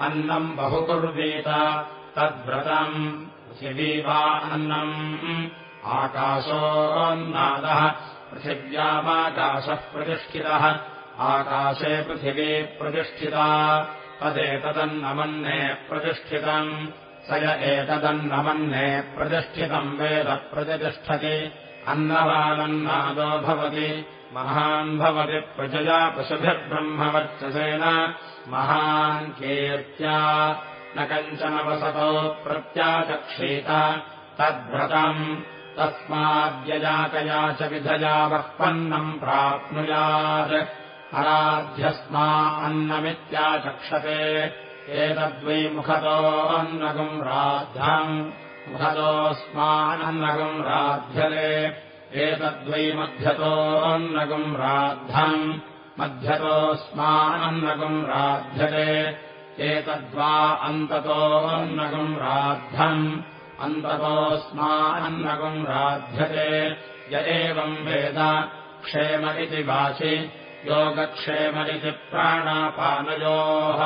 अन्नम् बहुकुर्वीत। तद्व्रतम् पृथिवीवान्नम् आकाशोन्नादः पृथिव्यामाकाशः प्रतिष्ठितः आकाशे पृथिवी प्रतिष्ठिता। तदेतदन्नमन्ने प्रतिष्ठितम्। स य एतदन्नमन्ने प्रतिष्ठितम् वेद प्रतिष्ठति। अन्नवानन्नादो भवति। महान् भवति प्रजया पशुभिर्ब्रह्मवर्चसेन। महान् कीर्त्या न कञ्चन वसतो प्रत्याचक्षीत। तद्भ्रतम्। तस्माद्यजाकया च विधया वःपन्नम् प्राप्नुयात् अराध्यस्मा अन्नमित्याचक्षते एतद्वै मुखतोऽन्नगम् राध्यम् मुखतोऽस्मानन्नगम् राध्यते। एतद्वै मध्यतोऽन्नगम् राद्धम् मध्यतोऽस्मानन्नगम् राध्यते। एतद्वा अन्ततोऽन्नगम् राद्धम् अन्ततोऽस्मानन्नगम् राध्यते। य एवम् वेद क्षेम इति वाचि योगक्षेम इति प्राणापानयोः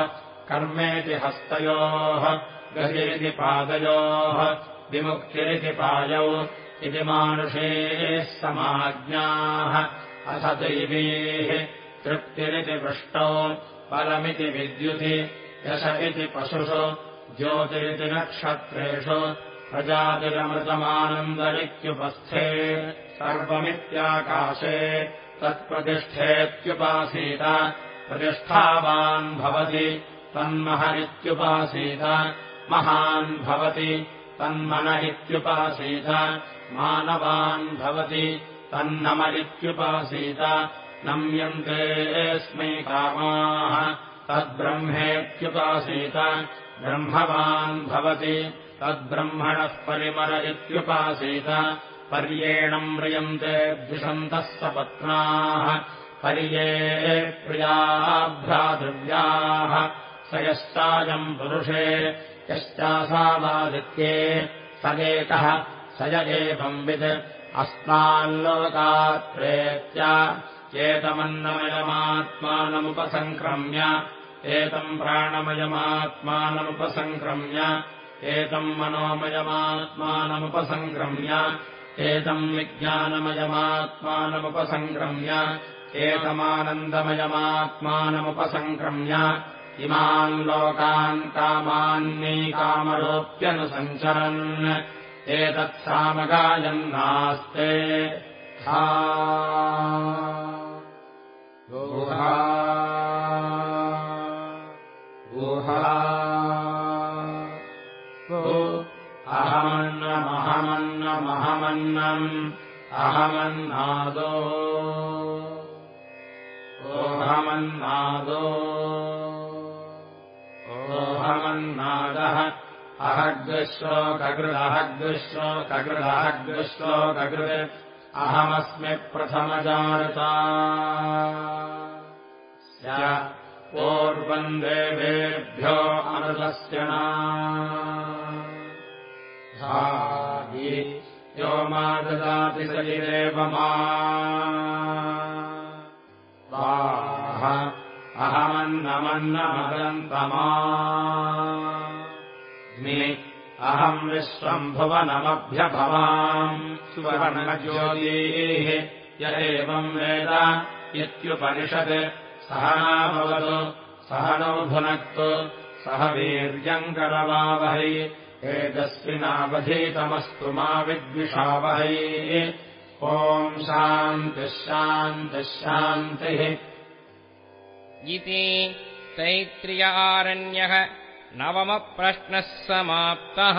कर्मेति हस्तयोः गहिरिति पादयोः विमुक्तिरिति पायौ इति मानुषेः समाज्ञाः अथ दैवीः तृप्तिरिति पृष्टौ परमिति विद्युति यश इति पशुषु ज्योतिरिति नक्षत्रेषु प्रजातिरमृतमानन्दरित्युपस्थे सर्वमित्याकाशे तत्प्रतिष्ठेत्युपासीत। प्रतिष्ठावान् भवति तन्महरित्युपासीत। महान् भवति तन्मन इत्युपासीत मानवान् भवति तन्नमरित्युपासीत। नम्यन्तेऽस्मै कामाः तद्ब्रह्मेत्युपासीत। ब्रह्मवान् भवति तद्ब्रह्मणः परिमर इत्युपासीत पर्येणम् म्रियन्ते द्विषन्तः सपत्नाः। पर्ये प्रियाभ्रातृव्याः स यश्चायम् पुरुषे यश्चासावादित्ये सदेकः स य एवंवित् अस्माल्लोकात् प्रेत्य एतमन्नमयमात्मानमुपसङ्क्रम्य एतम् प्राणमयमात्मानमुपसङ्क्रम्य एतम् मनोमयमात्मानमुपसङ्क्रम्य एतम् विज्ञानमयमात्मानमुपसङ्क्रम्य एतमानन्दमयमात्मानमुपसङ्क्रम्य इमान् लोकान् कामान्नीकामरोऽप्यनुसञ्चरन् एतत्सामगायन्नास्ते हा अहमन्नमहमन्नमहमन्नम् अहमन्नादो। ओहमन्नादो। ओहमन्नादः। अहग्श्लोककृदहग्श्लोककृदहग्श्लोककृत् अहमस्मि प्रथमजारता। पूर्वम् देवेभ्यो अमृतस्य यो मा ददाति सलिरेव मा। अहमन्नमन्नमदन्तमा। अहम् विश्वम् भुवनमभ्यभवाम् सुवर्णज्योतीः य एवम् वेद इत्युपनिषत् सहनाभवतु सहनौ भुनक्तु सह वीर्यम् करवावहै एतस्मिनावधीतमस्तु मा विद्विषावहै। ॐ शान्तिश्शान्तिश्शान्तिः इति तैत्रिय आरण्यः समाप्तः